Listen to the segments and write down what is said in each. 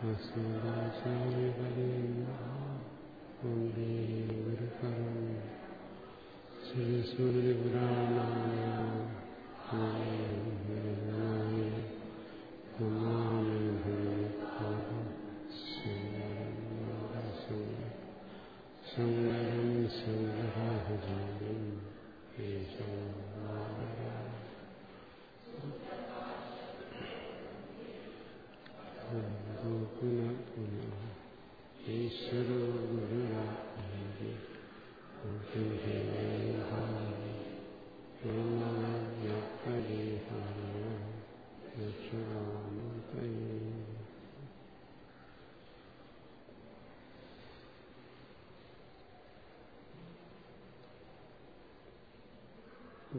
ഗുരുപരം ശങ്കരം ശങ്കരാചാര്യം പുനഃ പുനഃ ഈശ്വരോ ഗുരുരാജ്ഞ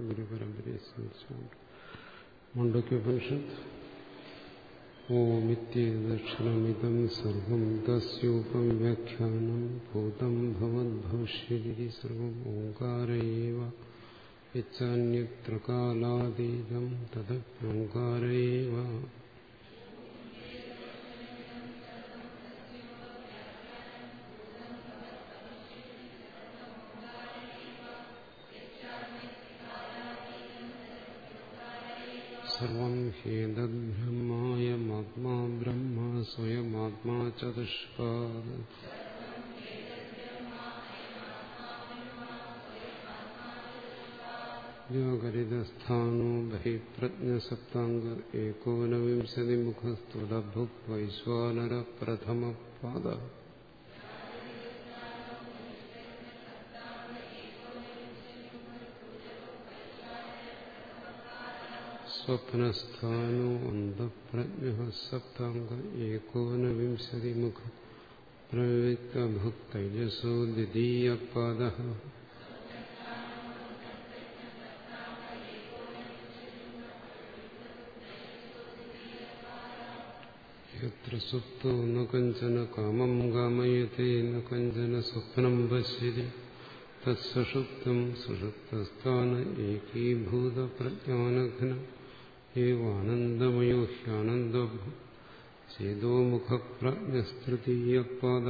ഗുരുപരമ്പരയെ സ്മരിച്ചുകൊണ്ട് മണ്ഡക്യോപനിഷത്ത് ओमित्येतदक्षिणमिदं सर्वं तस्योपं व्याख्यानं भूतं भवद्भविष्यदिति सर्वोङ्कार एव यत्सान्यत्र कालादीदं तदप्योङ्कार एव सर्वं ह्येतद्ब्रह्मायमात्मा ब्रह्म स्वयमात्मा चतुष्पाद व्याकरितस्थानो बहिप्रज्ञसप्ताङ्ग एकोनविंशतिमुखस्तुलभुक् वैश्वानरप्रथमपादः സ്വപ്നസ്ഥാനോ അന്ധപ്രജ്ഞ സപ്താംഗ ഏകോനവിംശതിമുഖ പ്രവൃത്തഭുക് തൈജസോ ദ്വിതീയപാദ യത്ര സുപ്തോ ന കഞ്ചന കാമം കാമയത്തെ ന കഞ്ചന സ്വപ്നം പശ്യതി തത്സുഷുപ്തം സുഷുപ്തസ്ഥാന ഏകീഭൂത പ്രജ്ഞാനഘനം ഏവാനന്ദമയോ ഹ്യാനന്ദോ ചേതോമുഖപ്രജ്ഞസ്തൃതീയപാദ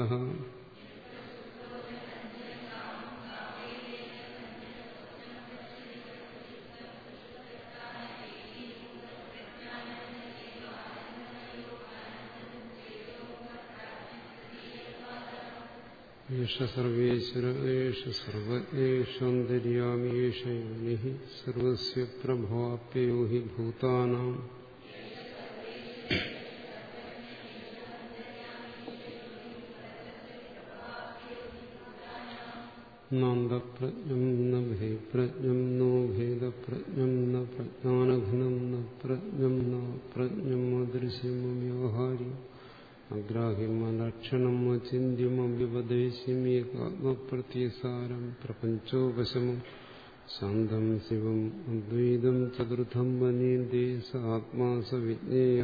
ഏഷ സർവേശ്വര ഏഷ സർവജ്ഞേഷാന്തര്യാമി ഏഷ യോനി സർവസ്യ പ്രഭാപ്യോ ഹി ഭൂതാനാം. നാന്തപ്രജ്ഞം ന ഭേപ്രജ്ഞം നോ ഭേദപ്രജ്ഞം ന പ്രജ്ഞാനഘനം ന പ്രജ്ഞം ന പ്രജ്ഞം അദൃശ്യം വ്യവഹാര്യം അഗ്രാഹ്യം അലക്ഷണം അചിന്യം അവ്യപദേശം ഏകാത്മപ്രത്യസാരം പ്രപഞ്ചോപശമം ശാന്തം ശിവം അദ്വൈതം ചതുർത്ഥം മനീന്ദേ സ ആത്മാ സ വിജ്ഞേയ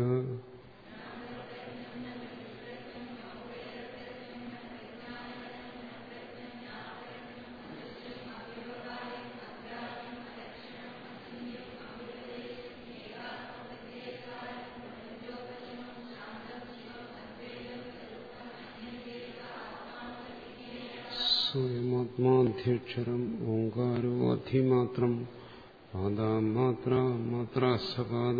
സ്വയമാത്മാധ്യക്ഷരം ഓങ്കാരോ അധിമാത്രം പാദമാത്ര മാത്രാശ്ചപാദ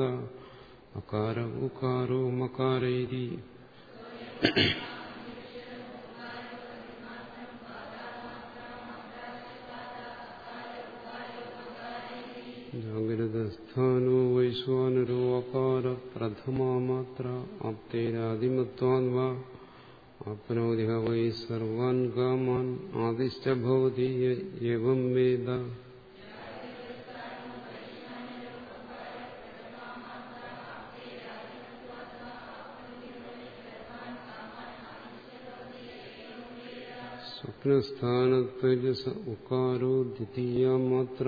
അകാര ഉകാരോ മകാരൈരി. ജാഗ്രതസ്ഥാനോ വൈശ്വാനരോ അകാര പ്രഥമാ മാത്ര ആപ്നോതി വൈ സർവാൻ കാമാൻ ആദിശ്ച ഭവതി എവം വേദ സ്വപ്നസ്ഥാനത്തജസ ഉക്കാരോ ദ്വിതീയ മാത്ര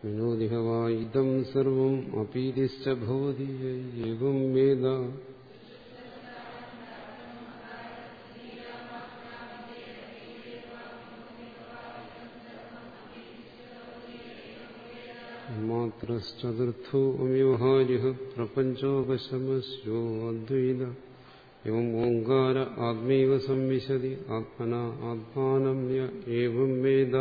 വിനോദിഹ വാ ഇതം സർവം അപീതിശ്ച ഭവതി ഏവം വേദ മാത്രശ്ചതുർത്ഥോ അവ്യവഹാരിക പ്രപഞ്ചോപശമസ്യോ അദ്വൈത എവം ഓങ്കാര ആത്മൈവ സംവിശതി ആത്മന ആത്മാനം വേദ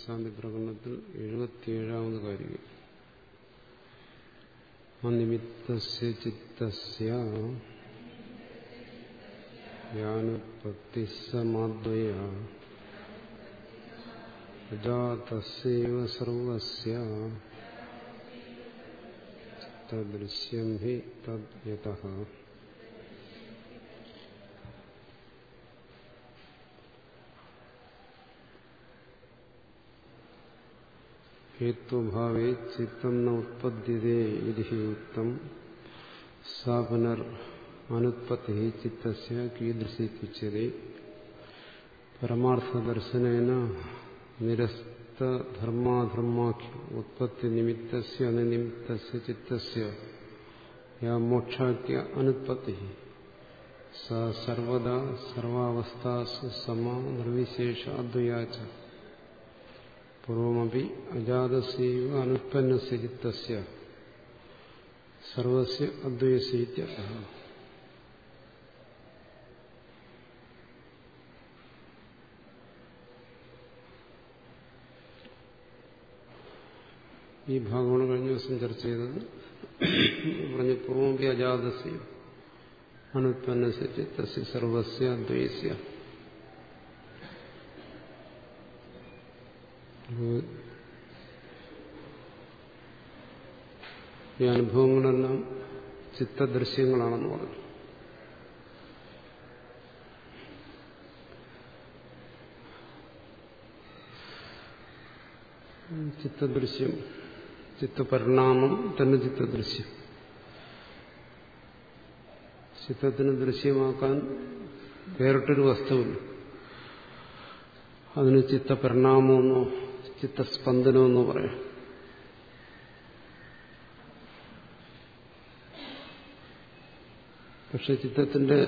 അലാദശാന്തി പ്രകടനത്തിൽ എഴുപത്തിയേഴാമത് കാര്യം. അനിമിത്തസ്യ ചിത്തസ്യ യാനുപത്തിസമാദ്വയ അജാതസ്യൈവ സർവസ്യ തദൃശ്യം ഹി തദ് ഹേത്വഭാവേ ചിത്തം ന ഉത്പദ്യതേ ഇതി ഉക്തം സാ പുനർ അനുത്പത്തി ചിത്തസ്യ കീദൃശീത്യുച്യതേ പരമാർത്ഥദർശനേന നിരസ്തധർമാധർമാഖ്യ ഉത്പത്തി നിമിത്തസ്യ അനുനിമിത്തസ്യ ചിത്തസ്യ. യാ മോക്ഷാഖ്യ അനുത്പത്തി സ സർവദാ സർവാവസ്ഥാസു സമ നിർവിശേഷ അദ്വയാച. പൂർവമപി അജാതസ്യൈവ അനുത്പന്നസ്യ ചിത്തസ്യ സർവസ്യ അദ്വയസ്യ ഈ ഭാഗമാണ് കഴിഞ്ഞ ദിവസം ചർച്ച ചെയ്തത്. പറഞ്ഞ പൂർവമപി അജാതസ്യ അനുത്പന്നസ്യ ചിത്തസ്യ സർവസ്യ അദ്വയസ്യ. ഈ അനുഭവങ്ങളെല്ലാം ചിത്തദൃശ്യങ്ങളാണെന്ന് പറഞ്ഞു. ചിത്തദൃശ്യം ചിത്തപരിണാമം തന്നെ ചിത്തദൃശ്യം. ചിത്തത്തിന് ദൃശ്യമാക്കാൻ വേറിട്ടൊരു വസ്തുവില്ല. അതിന് ചിത്തപരിണാമമെന്നോ ചിത്തസ്പന്ദനമെന്നോ പറയാം. പക്ഷെ ചിത്തത്തിന്റെ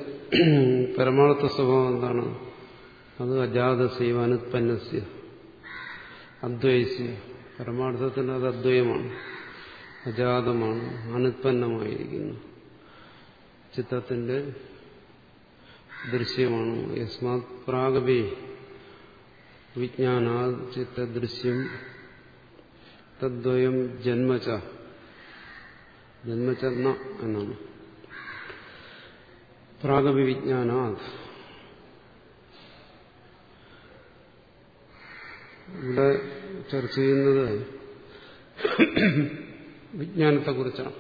പരമാർത്ഥ സ്വഭാവം എന്താണ്? അത് അജാതസ്യം അനുത്പന്നസ്യ അദ്വൈസ്യ. പരമാർത്ഥത്തിന് അത് അദ്വയമാണ്. അജാതമാണ് അനുത്പന്നമായിരിക്കുന്നു. ചിത്തത്തിന്റെ ദൃശ്യമാണ്. യസ്മാത് പ്രാഗവേ വിജ്ഞാനാ ചിത്തദൃശ്യം തദ്വയം ജന്മച ജന്മച എന്നാണ്. പ്രാഗവിജ്ഞാനാത് ഇവിടെ ചർച്ച ചെയ്യുന്നത് വിജ്ഞാനത്തെക്കുറിച്ചാണ്.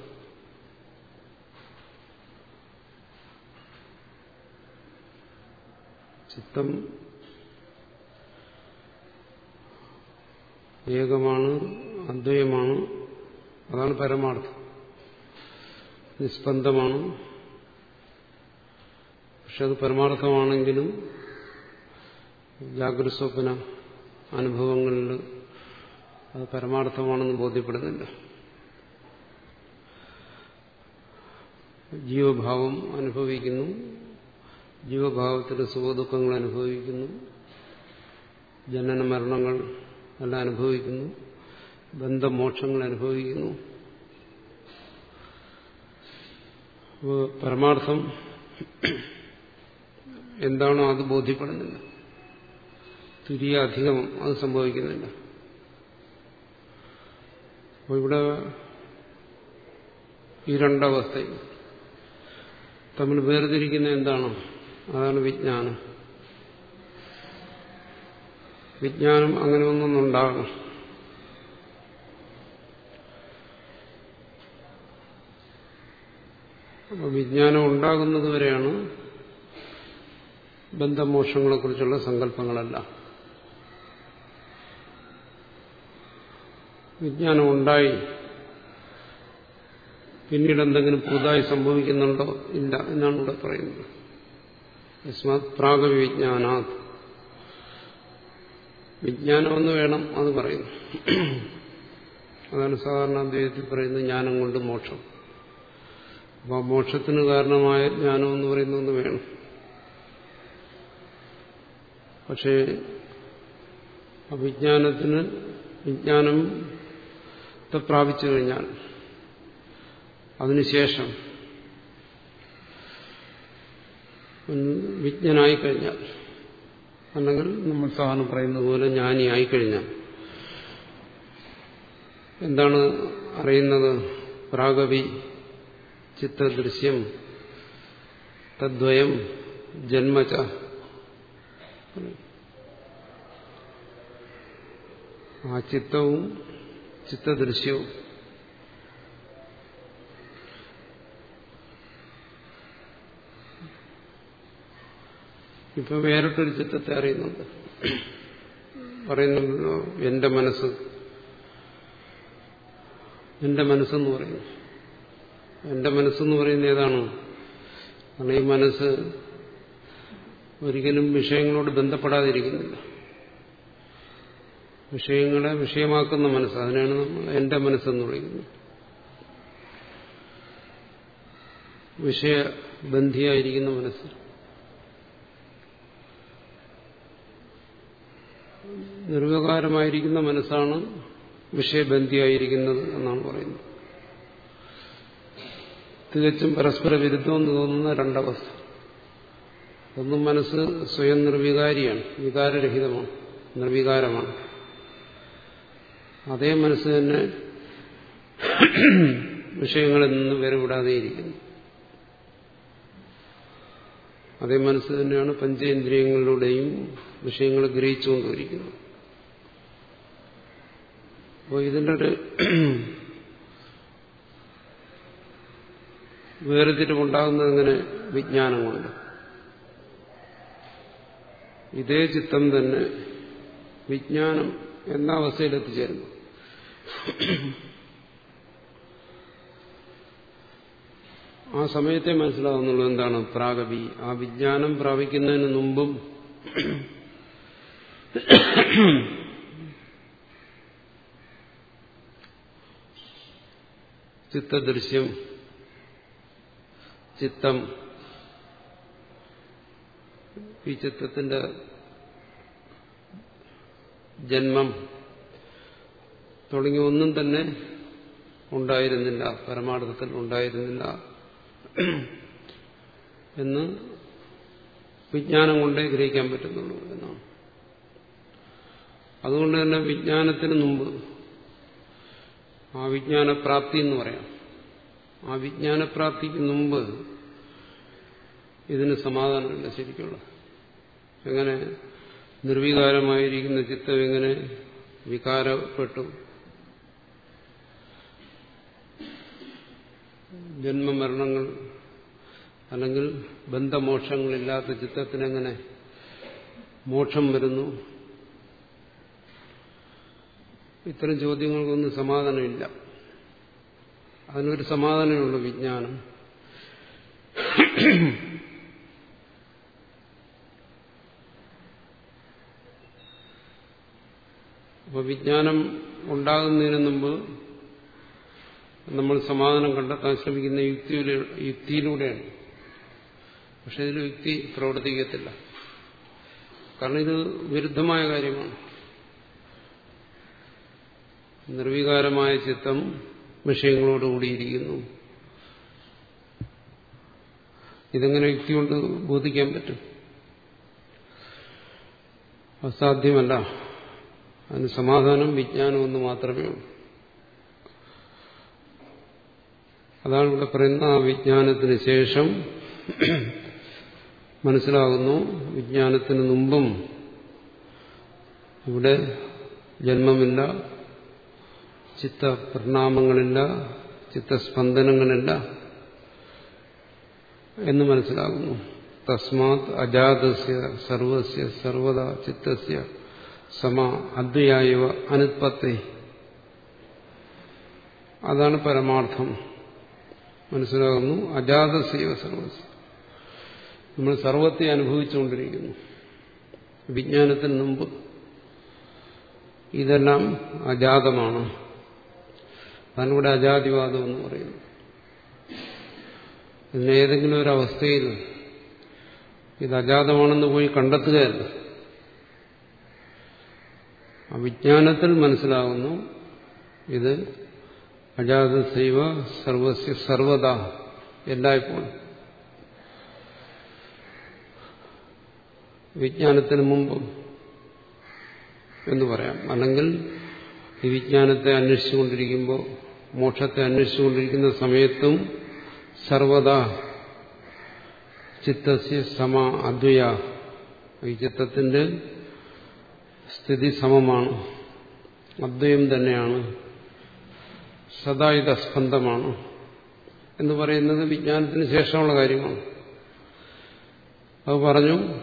ചിത്തം ഏകമാണ് അദ്വയമാണ്. അതാണ് പരമാർത്ഥം. നിസ്പന്ദമാണ് പക്ഷെ അത് പരമാർത്ഥമാണെങ്കിലും ജാഗ്രത സ്വപ്ന അനുഭവങ്ങളിൽ അത് പരമാർത്ഥമാണെന്ന് ബോധ്യപ്പെടുന്നില്ല. ജീവഭാവം അനുഭവിക്കുന്നു. ജീവഭാവത്തിൽ സുഖദുഃഖങ്ങൾ അനുഭവിക്കുന്നു. ജനന മരണങ്ങൾ എല്ലാം അനുഭവിക്കുന്നു. ബന്ധമോക്ഷങ്ങൾ അനുഭവിക്കുന്നു. പരമാർത്ഥം എന്താണോ അത് ബോധ്യപ്പെടുന്നില്ല. തുരിയ അധികം അത് സംഭവിക്കുന്നില്ല. അപ്പോൾ ഇവിടെ ഈ രണ്ടവസ്ഥയും തമ്മിൽ വേർതിരിക്കുന്ന എന്താണോ അതാണ് വിജ്ഞാനം. വിജ്ഞാനം അങ്ങനെ ഒന്നും ഒന്നൊന്നുണ്ടാകണം അപ്പൊ വിജ്ഞാനം ഉണ്ടാകുന്നത് വരെയാണ് ബന്ധമോക്ഷങ്ങളെക്കുറിച്ചുള്ള സങ്കല്പങ്ങളല്ല. വിജ്ഞാനം ഉണ്ടായി. പിന്നീട് എന്തെങ്കിലും പുതുതായി സംഭവിക്കുന്നുണ്ടോ? ഇല്ല എന്നാണ് ഇവിടെ പറയുന്നത്. യസ്മാത് പ്രാഗവിജ്ഞാനാത്. വിജ്ഞാനമെന്ന് വേണം അത് പറയുന്നു. അതാണ് സാധാരണ അദ്വൈതത്തിൽ പറയുന്നത് ജ്ഞാനം കൊണ്ട് മോക്ഷം. അപ്പോൾ മോക്ഷത്തിന് കാരണമായ ജ്ഞാനം എന്ന് പറയുന്ന ഒന്ന് വേണം. പക്ഷേ അവിജ്ഞാനത്തിന് വിജ്ഞാനം പ്രാപിച്ചു കഴിഞ്ഞാൽ അതിനുശേഷം വിജ്ഞനായി കഴിഞ്ഞാൽ അല്ലെങ്കിൽ നമ്മൾ സാധാരണ പറയുന്നത് പോലെ ജ്ഞാനി ആയിക്കഴിഞ്ഞാൽ എന്താണ് അറിയുന്നത്? പ്രാഗവി ചിത്രദൃശ്യം തദ്വയം ജന്മച ആ ചിത്തവും ചിത്തദൃശ്യവും ഇപ്പൊ വേറിട്ടൊരു ചിത്തത്തെ അറിയുന്നുണ്ട്. പറയുന്നുണ്ടല്ലോ എന്റെ മനസ്സ് എന്റെ മനസ്സെന്ന് പറയുന്നു. എന്റെ മനസ്സെന്ന് പറയുന്നത് ഏതാണ്? കാരണം ഈ മനസ്സ് ഒരിക്കലും വിഷയങ്ങളോട് ബന്ധപ്പെടാതിരിക്കുന്നില്ല. വിഷയങ്ങളെ വിഷയമാക്കുന്ന മനസ്സ് അതിനാണ് നമ്മൾ എന്റെ മനസ്സെന്ന് പറയുന്നത് വിഷയബന്ധിയായിരിക്കുന്ന മനസ്സ്. നിർവികാരമായിരിക്കുന്ന മനസ്സാണ് വിഷയബന്ധിയായിരിക്കുന്നത് എന്നാണ് പറയുന്നത്. തികച്ചും പരസ്പര വിരുദ്ധമെന്ന് തോന്നുന്ന രണ്ടവസ്ഥ. ഒന്നും മനസ്സ് സ്വയം നിർവികാരിയാണ് വികാരരഹിതമാണ് നിർവികാരമാണ്. അതേ മനസ്സ് തന്നെ വിഷയങ്ങളിൽ നിന്ന് വേറുവിടാതെയിരിക്കുന്നു അതേ മനസ്സ് തന്നെയാണ് പഞ്ചേന്ദ്രിയങ്ങളിലൂടെയും വിഷയങ്ങൾ ഗ്രഹിച്ചുകൊണ്ടിരിക്കുന്നു. അപ്പോൾ ഇതിന്റെ ഒരു വേർതിരിവുണ്ടാകുന്നത് എങ്ങനെ വിജ്ഞാനം കൊണ്ട് ഇതേ ചിത്തം തന്നെ വിജ്ഞാനം എന്ന അവസ്ഥയിൽ എത്തിച്ചേരുന്നു ആ സമയത്തെ മനസ്സിലാവുന്നുള്ളൂ എന്താണ് പ്രാഗവി. ആ വിജ്ഞാനം പ്രാപിക്കുന്നതിന് മുമ്പും ചിത്തദൃശ്യം ചിത്തം ഈ ചിത്തത്തിന്റെ ജന്മം തുടങ്ങിയ ഒന്നും തന്നെ ഉണ്ടായിരുന്നില്ല പരമാർത്ഥത്തിൽ ഉണ്ടായിരുന്നില്ല എന്ന് വിജ്ഞാനം കൊണ്ടേ ഗ്രഹിക്കാൻ പറ്റുന്നുള്ളൂ എന്നാണ്. അതുകൊണ്ട് തന്നെ വിജ്ഞാനത്തിന് മുമ്പ് ആ വിജ്ഞാനപ്രാപ്തി എന്ന് പറയാം. ആ വിജ്ഞാനപ്രാപ്തിക്ക് മുമ്പ് ഇതിന് സമാധാനമില്ല ശരിക്കുള്ള. എങ്ങനെ നിർവികാരമായിരിക്കുന്ന ചിത്തം എങ്ങനെ വികാരപ്പെട്ടു? ജന്മമരണങ്ങൾ അല്ലെങ്കിൽ ബന്ധമോക്ഷങ്ങളില്ലാത്ത ചിത്തത്തിനെങ്ങനെ മോക്ഷം വരുന്നു? ഇത്തരം ചോദ്യങ്ങൾക്കൊന്നും സമാധാനമില്ല. അതിനൊരു സമാധാനമുള്ള വിജ്ഞാനം. അപ്പോൾ വിജ്ഞാനം ഉണ്ടാകുന്നതിന് മുമ്പ് നമ്മൾ സമാധാനം കണ്ടെത്താൻ ശ്രമിക്കുന്ന യുക്തിയിലൂടെയാണ്. പക്ഷെ ഇതിൽ യുക്തി പ്രവർത്തിക്കത്തില്ല. കാരണം ഇത് വിരുദ്ധമായ കാര്യമാണ്. നിർവികാരമായ ചിത്തം വിഷയങ്ങളോട് കൂടിയിരിക്കുന്നു. ഇതെങ്ങനെ യുക്തി കൊണ്ട് ബോധിക്കാൻ പറ്റും? അസാധ്യമല്ല. അതിന് സമാധാനം വിജ്ഞാനം ഒന്ന് മാത്രമേ ഉള്ളൂ. അതാണ് ഇവിടെ പറയുന്ന ആ വിജ്ഞാനത്തിന് ശേഷം മനസ്സിലാകുന്നു. വിജ്ഞാനത്തിന് മുമ്പും ഇവിടെ ജന്മമില്ല. ചിത്തപരിണാമങ്ങളില്ല ചിത്തസ്പന്ദനങ്ങളില്ല എന്ന് മനസ്സിലാകുന്നു. തസ്മാത് അജാതസ്യ സർവസ്യ സർവത ചിത്തസ്യ സമ അദ്വയായവ അനുത്പത്തി. അതാണ് പരമാർത്ഥം. മനസ്സിലാകുന്നു അജാതസ്യവ സർവസ്യ. നമ്മൾ സർവത്തെ അനുഭവിച്ചുകൊണ്ടിരിക്കുന്നു. വിജ്ഞാനത്തിന് മുമ്പ് ഇതെല്ലാം അജാതമാണ്. അതാണ് ഇവിടെ അജാതിവാദം എന്ന് പറയുന്നത് പിന്നെ ഏതെങ്കിലും ഒരു അവസ്ഥയിൽ ഇത് അജാതമാണെന്ന് പോയി കണ്ടെത്തുകയല്ല. അവിജ്ഞാനത്തിൽ വിജ്ഞാനത്തിൽ മനസ്സിലാകുന്നു ഇത് അജാത സൈവ സർവസ്യ സർവത എല്ലായ്പ്പോഴും. വിജ്ഞാനത്തിന് മുമ്പും എന്ന് പറയാം. അല്ലെങ്കിൽ ഈ വിജ്ഞാനത്തെ അന്വേഷിച്ചുകൊണ്ടിരിക്കുമ്പോൾ മോക്ഷത്തെ അന്വേഷിച്ചുകൊണ്ടിരിക്കുന്ന സമയത്തും സർവത ചിത്തസ്യ സമ അദ്വയ. ഈ ചിത്തത്തിന്റെ സ്ഥിതി സമമാണ്. അദ്വയം തന്നെയാണ്. സദാ ഇത് അസ്പന്ദമാണ് എന്ന് പറയുന്നത് വിജ്ഞാനത്തിന് ശേഷമുള്ള കാര്യമാണ്. അത് പറഞ്ഞു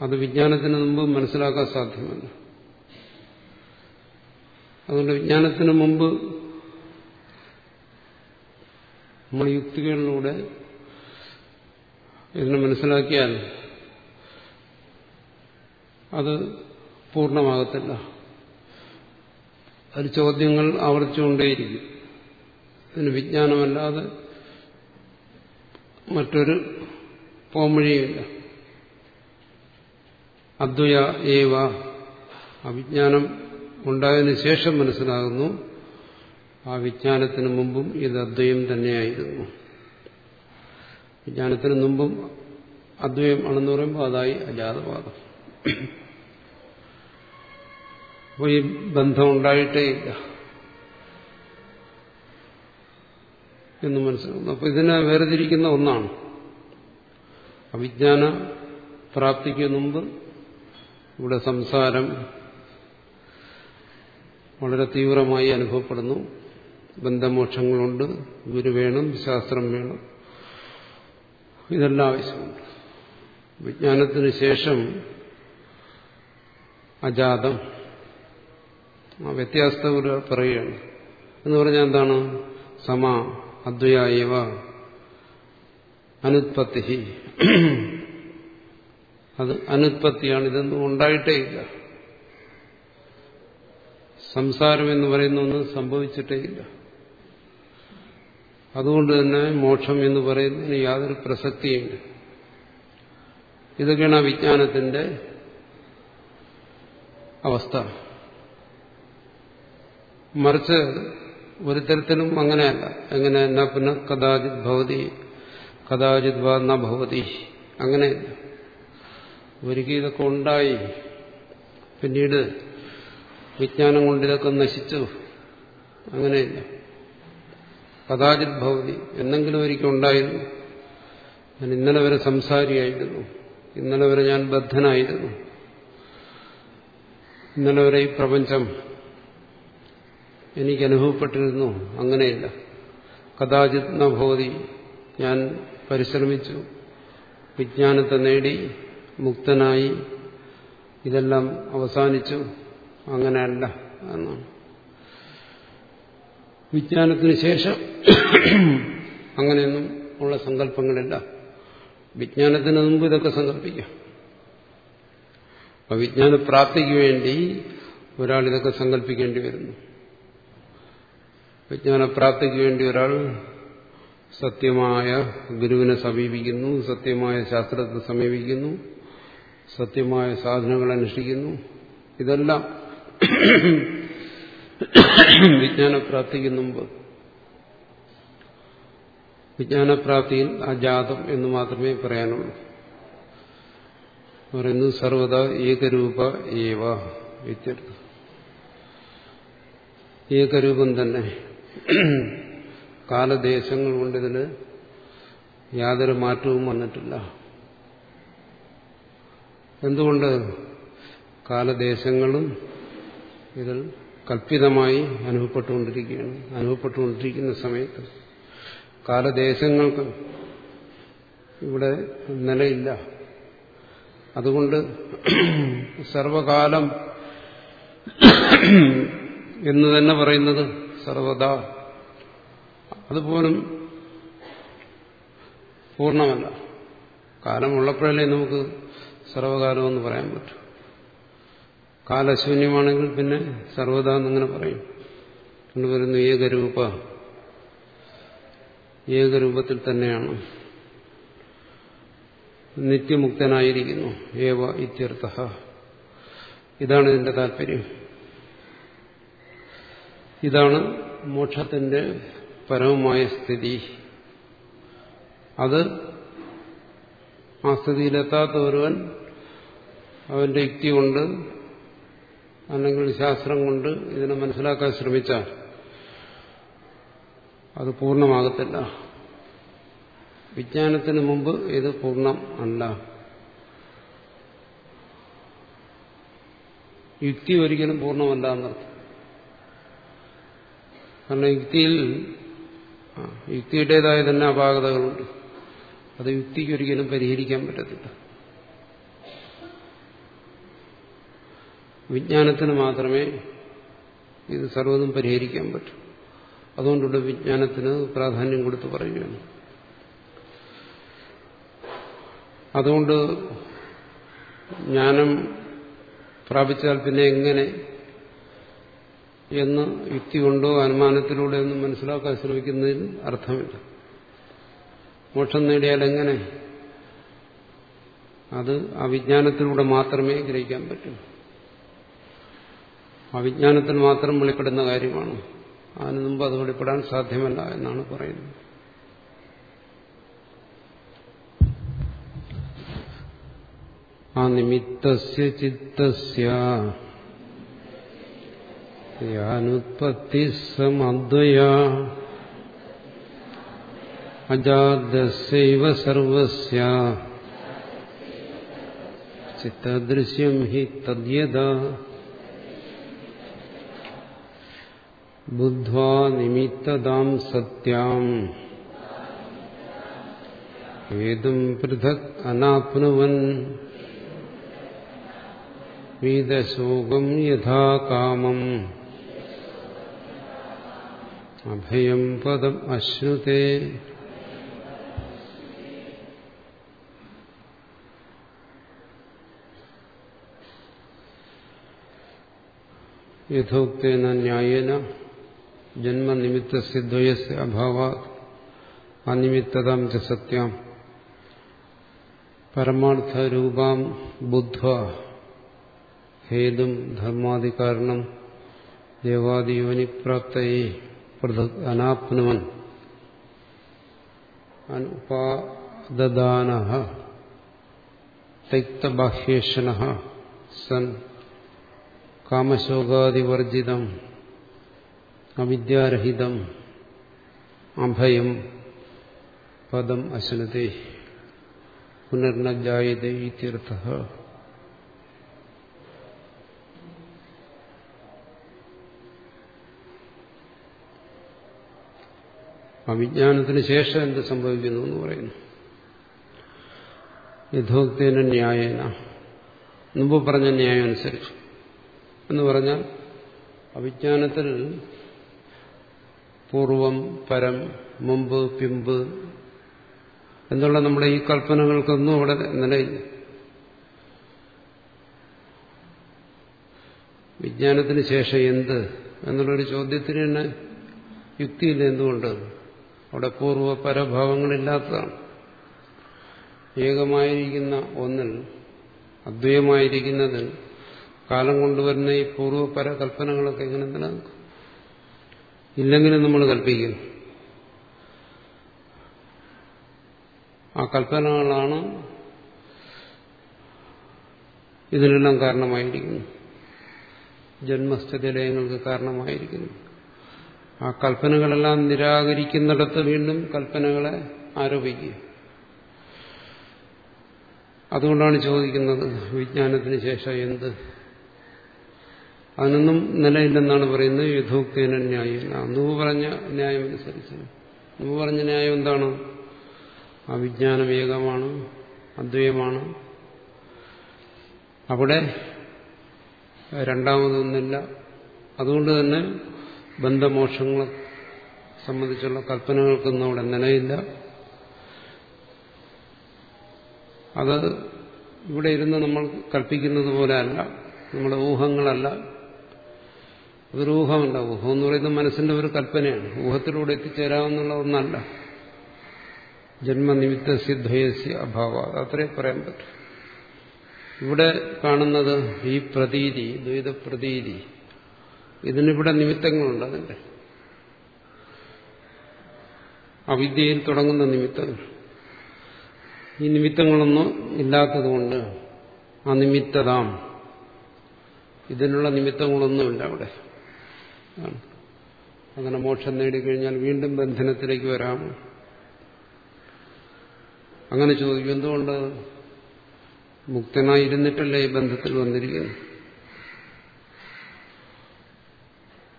അത് വിജ്ഞാനത്തിന് മുമ്പ് മനസ്സിലാക്കാൻ സാധ്യമല്ല. അതുകൊണ്ട് വിജ്ഞാനത്തിന് മുമ്പ് നമ്മൾ യുക്തികളിലൂടെ ഇതിനെ മനസ്സിലാക്കിയാൽ അത് പൂർണമാകത്തില്ല. അതിൽ ചോദ്യങ്ങൾ ആവർത്തിച്ചുകൊണ്ടേയിരിക്കും. ഇതിന് വിജ്ഞാനമല്ലാതെ മറ്റൊരു പോംവഴിയുമില്ല. അദ്വയ ഏവ അവിജ്ഞാനം ഉണ്ടായതിനു ശേഷം മനസ്സിലാകുന്നു ആ വിജ്ഞാനത്തിന് മുമ്പും ഇത് അദ്വയം തന്നെയായിരുന്നു. വിജ്ഞാനത്തിന് മുമ്പും അദ്വയം ആണെന്ന് പറയുമ്പോൾ അതായി അജാതവാദം. അപ്പോൾ ഈ ബന്ധം ഉണ്ടായിട്ടേ ഇല്ല. എന്ന് മനസ്സിലാക്കുന്നു അപ്പോൾ ഇതിനെ വേർതിരിക്കുന്ന ഒന്നാണ്. അവിജ്ഞാന പ്രാപ്തിക്ക് മുമ്പ് ഇവിടെ സംസാരം വളരെ തീവ്രമായി അനുഭവപ്പെടുന്നു. ബന്ധമോക്ഷങ്ങളുണ്ട്. ഗുരു വേണം ശാസ്ത്രം വേണം. ഇതെല്ലാം ആവശ്യമുണ്ട്. വിജ്ഞാനത്തിന് ശേഷം അജാതം. ആ വ്യത്യാസത്തെ പറയുകയാണ്. എന്ന് പറഞ്ഞാൽ എന്താണ്? സമ അദ്വയായവ അനുത്പത്തി അത് അനുത്പത്തിയാണ്. ഇതൊന്നും ഉണ്ടായിട്ടേ ഇല്ല. സംസാരം എന്ന് പറയുന്ന ഒന്ന് സംഭവിച്ചിട്ടേ ഇല്ല. അതുകൊണ്ട് തന്നെ മോക്ഷം എന്ന് പറയുന്നതിന് യാതൊരു പ്രസക്തിയുമില്ല. ഇതൊക്കെയാണ് ആ വിജ്ഞാനത്തിന്റെ അവസ്ഥ. മറിച്ച് ഒരു തരത്തിലും അങ്ങനെയല്ല. എങ്ങനെ എന്നാ പിന്നെ കഥാചിത് ഭവതി കഥാചിത് വാ ന ഭവതി അങ്ങനെയല്ല. ഒരിക്കൽ ഇതൊക്കെ ഉണ്ടായി. പിന്നീട് വിജ്ഞാനം കൊണ്ട് ഇതൊക്കെ നശിച്ചു. അങ്ങനെയില്ല. കഥാചിത് ഭൗതി എന്നെങ്കിലും ഒരിക്കൽ ഉണ്ടായിരുന്നു. ഞാൻ ഇന്നലെ വരെ സംസാരിയായിരുന്നു. ഇന്നലെ വരെ ഞാൻ ബദ്ധനായിരുന്നു. ഇന്നലെ വരെ ഈ പ്രപഞ്ചം എനിക്ക് അനുഭവപ്പെട്ടിരുന്നു. അങ്ങനെയില്ല. കഥാചിത് നഭവതി ഞാൻ പരിശ്രമിച്ചു. വിജ്ഞാനത്തെ നേടി മുക്തനായി ഇതെല്ലാം അവസാനിച്ചു. അങ്ങനെയല്ല എന്നാണ്. വിജ്ഞാനത്തിന് ശേഷം അങ്ങനെയൊന്നും ഉള്ള സങ്കല്പങ്ങളില്ല. വിജ്ഞാനത്തിന് മുമ്പ് ഇതൊക്കെ സങ്കല്പിക്കാം. അപ്പൊ വിജ്ഞാനപ്രാപ്തിക്ക് വേണ്ടി ഒരാൾ ഇതൊക്കെ സങ്കല്പിക്കേണ്ടി വരുന്നു. വിജ്ഞാനപ്രാപ്തിക്ക് വേണ്ടി ഒരാൾ സത്യമായ ഗുരുവിനെ സമീപിക്കുന്നു സത്യമായ ശാസ്ത്രത്തെ സമീപിക്കുന്നു സത്യമായ സാധനങ്ങൾ അനുഷ്ഠിക്കുന്നു ഇതെല്ലാം വിജ്ഞാനപ്രാപ്തിക്ക് മുമ്പ്. വിജ്ഞാനപ്രാപ്തിയിൽ അജാതം എന്ന് മാത്രമേ പറയാനുള്ളൂ. പറയുന്നു സർവത ഏകരൂപ ഏവ ഇത്യർത്ഥം. ഏകരൂപം തന്നെ. കാലദേശങ്ങൾ കൊണ്ട് ഇതിന് യാതൊരു മാറ്റവും വന്നിട്ടില്ല. എന്തുകൊണ്ട്? കാലദേശങ്ങളും ഇതിൽ കല്പിതമായി അനുഭവപ്പെട്ടുകൊണ്ടിരിക്കുകയാണ്. അനുഭവപ്പെട്ടുകൊണ്ടിരിക്കുന്ന സമയത്ത് കാലദേശങ്ങൾക്ക് ഇവിടെ നിലയില്ല. അതുകൊണ്ട് സർവകാലം എന്ന് തന്നെ പറയുന്നത് സർവത അതുപോലും പൂർണമല്ല. കാലമുള്ളപ്പോഴല്ലേ നമുക്ക് സർവകാലമെന്ന് പറയാൻ പറ്റും. കാലശൂന്യമാണെങ്കിൽ പിന്നെ സർവദാ എന്നിങ്ങനെ പറയും. എന്ന് പറയുന്നു ഏകരൂപ. ഏകരൂപത്തിൽ തന്നെയാണ്. നിത്യമുക്തനായിരിക്കുന്നു. ഏവ ഇത്യർത്ഥ. ഇതാണ് ഇതിന്റെ താല്പര്യം. ഇതാണ് മോക്ഷത്തിന്റെ പരമമായ സ്ഥിതി. അത് ആ സ്ഥിതിയിലെത്താത്ത ഒരുവൻ അവന്റെ യുക്തി കൊണ്ട് അല്ലെങ്കിൽ ശാസ്ത്രം കൊണ്ട് ഇതിനെ മനസ്സിലാക്കാൻ ശ്രമിച്ചാൽ അത് പൂർണമാകത്തില്ല. വിജ്ഞാനത്തിന് മുമ്പ് ഇത് പൂർണം അല്ല. യുക്തി ഒരിക്കലും പൂർണമല്ല എന്നർത്ഥം. കാരണം യുക്തിയിൽ യുക്തിയുടേതായ തന്നെ അപാകതകളുണ്ട്. അത് യുക്തിക്ക് ഒരിക്കലും പരിഹരിക്കാൻ പറ്റത്തില്ല. വിജ്ഞാനത്തിന് മാത്രമേ ഇത് സർവതും പരിഹരിക്കാൻ പറ്റൂ. അതുകൊണ്ടുള്ള വിജ്ഞാനത്തിന് പ്രാധാന്യം കൊടുത്ത് പറയുകയാണ്. അതുകൊണ്ട് ജ്ഞാനം പ്രാപിച്ചാൽ പിന്നെ എങ്ങനെ എന്ന് യുക്തി കൊണ്ടോ അനുമാനത്തിലൂടെ ഒന്നും മനസ്സിലാക്കാൻ ശ്രമിക്കുന്നതിൽ അർത്ഥമില്ല. മോക്ഷം നേടിയാൽ എങ്ങനെ? അത് ആ വിജ്ഞാനത്തിലൂടെ മാത്രമേ ഗ്രഹിക്കാൻ പറ്റൂ. ആ മാത്രം വെളിപ്പെടുന്ന കാര്യമാണ്. അതിനു മുമ്പ് അത് വെളിപ്പെടാൻ സാധ്യമല്ല എന്നാണ് പറയുന്നത്. ആ നിമിത്തസ്യ ചിത്തസ്യ. യാനുത്പത്തി സമദ്വയ. അജാദസ്യൈവ സർവസ്യ. ചിത്തദൃശ്യം ഹി തദ്യത ബുദ്ധ്വാ നിമിത്തതാം സത്യാം ഏതും പൃഥക് അനാപ്നുവൻ വീതശോകം യഥാ കാമം അഭയം പദം അശ്നുതേ യഥോക്തേന ന്യായേന ജന്മനിമിത്തസ്യദ്വയസ്യ അഭാവ അനിമിത്തതാം ച സത്യം. പരമാർത്ഥരൂപാം ബുദ്ധ ഹേതും ധർമാധികാരണം ദേവാദിയോനിപ്രാപ്തയെ പൃഥക് അനാപ്നുവൻ. അനുപാദദാന തക്തബാഹ്യേഷണ സൻ കാമശോകാദിവർജിതം. അവിദ്യാരഹിതം. അഭയം. പദം അശ്നത്തെ പുനർനജായതേ തീർത്ഥ അവിജ്ഞാനത്തിന് ശേഷം എന്ത് സംഭവിക്കുന്നു എന്ന് പറയുന്നു. യഥോക്തേന ന്യായേന. മുമ്പ് പറഞ്ഞ ന്യായം അനുസരിച്ച്. എന്ന് പറഞ്ഞാൽ അവിജ്ഞാനത്തിൽ പൂർവം പരം മുമ്പ് പിമ്പ് എന്നുള്ള നമ്മുടെ ഈ കൽപ്പനകൾക്കൊന്നും അവിടെ നിലയില്ല വിജ്ഞാനത്തിന് ശേഷം എന്ത് എന്നുള്ളൊരു ചോദ്യത്തിന് തന്നെ യുക്തിയില്ല എന്തുകൊണ്ട്? അവിടെ പൂർവ പരഭാവങ്ങളില്ലാത്തതാണ്. ഏകമായിരിക്കുന്ന ഒന്നിൽ അദ്വയമായിരിക്കുന്നതിൽ കാലം കൊണ്ടുവരുന്ന ഈ പൂർവപര കൽപ്പനകളൊക്കെ എങ്ങനെ നിലനിൽക്കും? ഇല്ലെങ്കിലും നമ്മൾ കൽപ്പിക്കുന്നു ആ കൽപ്പനകളാണ് ഇതിനെല്ലാം കാരണമായിരിക്കുന്നു ജന്മസ്ഥിതിലയങ്ങൾക്ക് കാരണമായിരിക്കുന്നു. ആ കൽപ്പനകളെല്ലാം നിരാകരിക്കുന്നിടത്ത് വീണ്ടും കൽപ്പനകളെ ആരോപിക്കുക. അതുകൊണ്ടാണ് ചോദിക്കുന്നത് വിജ്ഞാനത്തിന് ശേഷം എന്ത്? അതിനൊന്നും നിലയില്ലെന്നാണ് പറയുന്നത്. യഥോക്തേന ന്യായം നൂവ് പറഞ്ഞ ന്യായം അനുസരിച്ച്. നൂവ് പറഞ്ഞ ന്യായം എന്താണ്? ആ വിജ്ഞാനം ഏകമാണ് അദ്വൈതമാണ് അവിടെ രണ്ടാമതൊന്നില്ല അതുകൊണ്ട് തന്നെ ബന്ധമോക്ഷങ്ങളെ സംബന്ധിച്ചുള്ള കൽപ്പനകൾക്കൊന്നും അവിടെ നിലയില്ല. അത് ഇവിടെ ഇരുന്ന് നമ്മൾ കൽപ്പിക്കുന്നത് പോലെ അല്ല. നമ്മുടെ ഊഹങ്ങളല്ല. അതൊരു ഊഹമല്ല ഊഹം എന്ന് പറയുന്നത് മനസ്സിന്റെ ഒരു കൽപ്പനയാണ്. ഊഹത്തിലൂടെ എത്തിച്ചേരാമെന്നുള്ള ഒന്നല്ല. ജന്മനിമിത്ത സിദ്ധയസ്യ അഭാവ. അത്രേ പറയാൻ പറ്റും. ഇവിടെ കാണുന്നത് ഈ പ്രതീതി ദ്വൈത പ്രതീതി ഇതിനിവിടെ നിമിത്തങ്ങളുണ്ട് അതിന്റെ. അവിദ്യയിൽ തുടങ്ങുന്ന നിമിത്തങ്ങൾ. ഈ നിമിത്തങ്ങളൊന്നും ഇല്ലാത്തതുകൊണ്ട് ആ നിമിത്തതാം ഇതിനുള്ള നിമിത്തങ്ങളൊന്നുമില്ല അവിടെ. അങ്ങനെ മോക്ഷം നേടിക്കഴിഞ്ഞാൽ വീണ്ടും ബന്ധനത്തിലേക്ക് വരാം. അങ്ങനെ ചോദിക്കും എന്തുകൊണ്ട് മുക്തനായിരുന്നിട്ടല്ലേ ഈ ബന്ധത്തിൽ വന്നിരിക്കുന്നു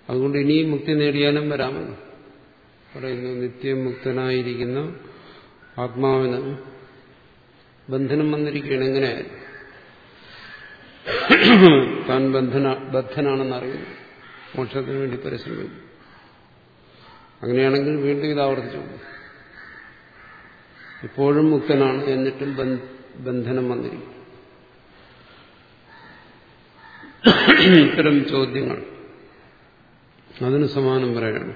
അതുകൊണ്ട് ഇനിയും മുക്തി നേടിയാലും വരാമെന്ന് പറയുന്നു നിത്യം മുക്തനായിരിക്കുന്ന ആത്മാവിന്. ബന്ധനം വന്നിരിക്കുകയാണ് എങ്ങനെയായാലും താൻ ബന്ധന ബദ്ധനാണെന്ന് അറിയുന്നു മോക്ഷത്തിന് വേണ്ടി പരിശ്രമിക്കും. അങ്ങനെയാണെങ്കിൽ വീണ്ടും ഇത് ആവർത്തിച്ചു. ഇപ്പോഴും മുക്തനാണ് എന്നിട്ടും ബന്ധനം വന്നിരിക്കും ഇത്തരം ചോദ്യങ്ങൾ അതിന് സമാനം പറയണം.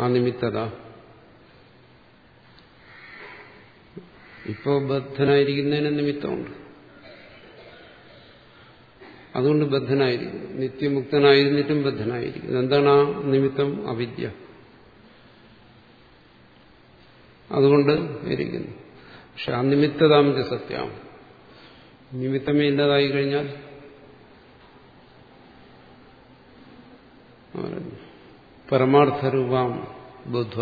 ആ നിമിത്തത. ഇപ്പോ ബദ്ധനായിരിക്കുന്നതിന് നിമിത്തമുണ്ട്. അതുകൊണ്ട് ബദ്ധനായിരിക്കും നിത്യമുക്തനായിരുന്നിട്ടും ബദ്ധനായിരിക്കും എന്താണ് ആ നിമിത്തം? അവിദ്യ. അതുകൊണ്ട് ഇരിക്കുന്നു. പക്ഷെ ആ നിമിത്തതാമിന്റെ സത്യം. നിമിത്തമേ ഇല്ലാതായി കഴിഞ്ഞാൽ? പരമാർത്ഥരൂപം ബുദ്ധ.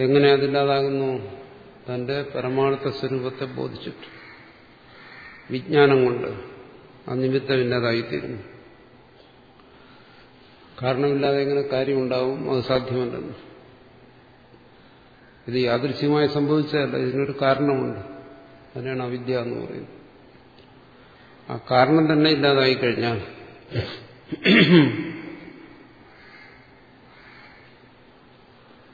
എങ്ങനെ അതില്ലാതാകുന്നു? തന്റെ പരമാർത്ഥ സ്വരൂപത്തെ ബോധിച്ചിട്ട്. വിജ്ഞാനം കൊണ്ട്. ആ നിമിത്തമില്ലാതായിത്തീരുന്നു കാരണമില്ലാതെ എങ്ങനെ കാര്യമുണ്ടാവും? അത് സാധ്യമല്ലെന്ന് ഇത് യാദൃശ്യമായി സംഭവിച്ചതല്ല ഇതിനൊരു കാരണമുണ്ട്. അതിനാണ് അവിദ്യ എന്ന് പറയുന്നത്. ആ കാരണം തന്നെ ഇല്ലാതായി കഴിഞ്ഞാൽ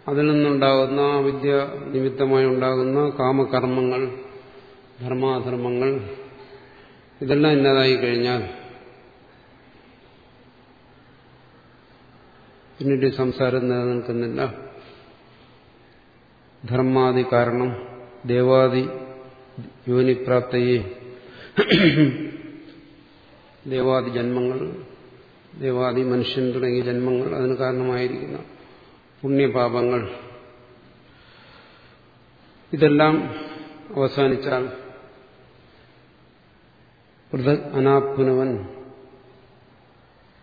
അതിൽ നിന്നുണ്ടാകുന്ന വിദ്യ നിമിത്തമായി ഉണ്ടാകുന്ന കാമകർമ്മങ്ങൾ ധർമാധർമ്മങ്ങൾ ഇതെല്ലാം ഇന്നതായി കഴിഞ്ഞാൽ പിന്നീട് സംസാരം നിലനിൽക്കുന്നില്ല. ധർമാദി കാരണം ദേവാദി യോനിപ്രാപ്തയെ ദേവാദി ജന്മങ്ങൾ ദേവാദി മനുഷ്യൻ തുടങ്ങിയ ജന്മങ്ങൾ അതിന് കാരണമായിരിക്കുന്ന പുണ്യപാപങ്ങൾ. ഇതെല്ലാം അവസാനിച്ചാൽ പൃഥക് അനാപ്നുവൻ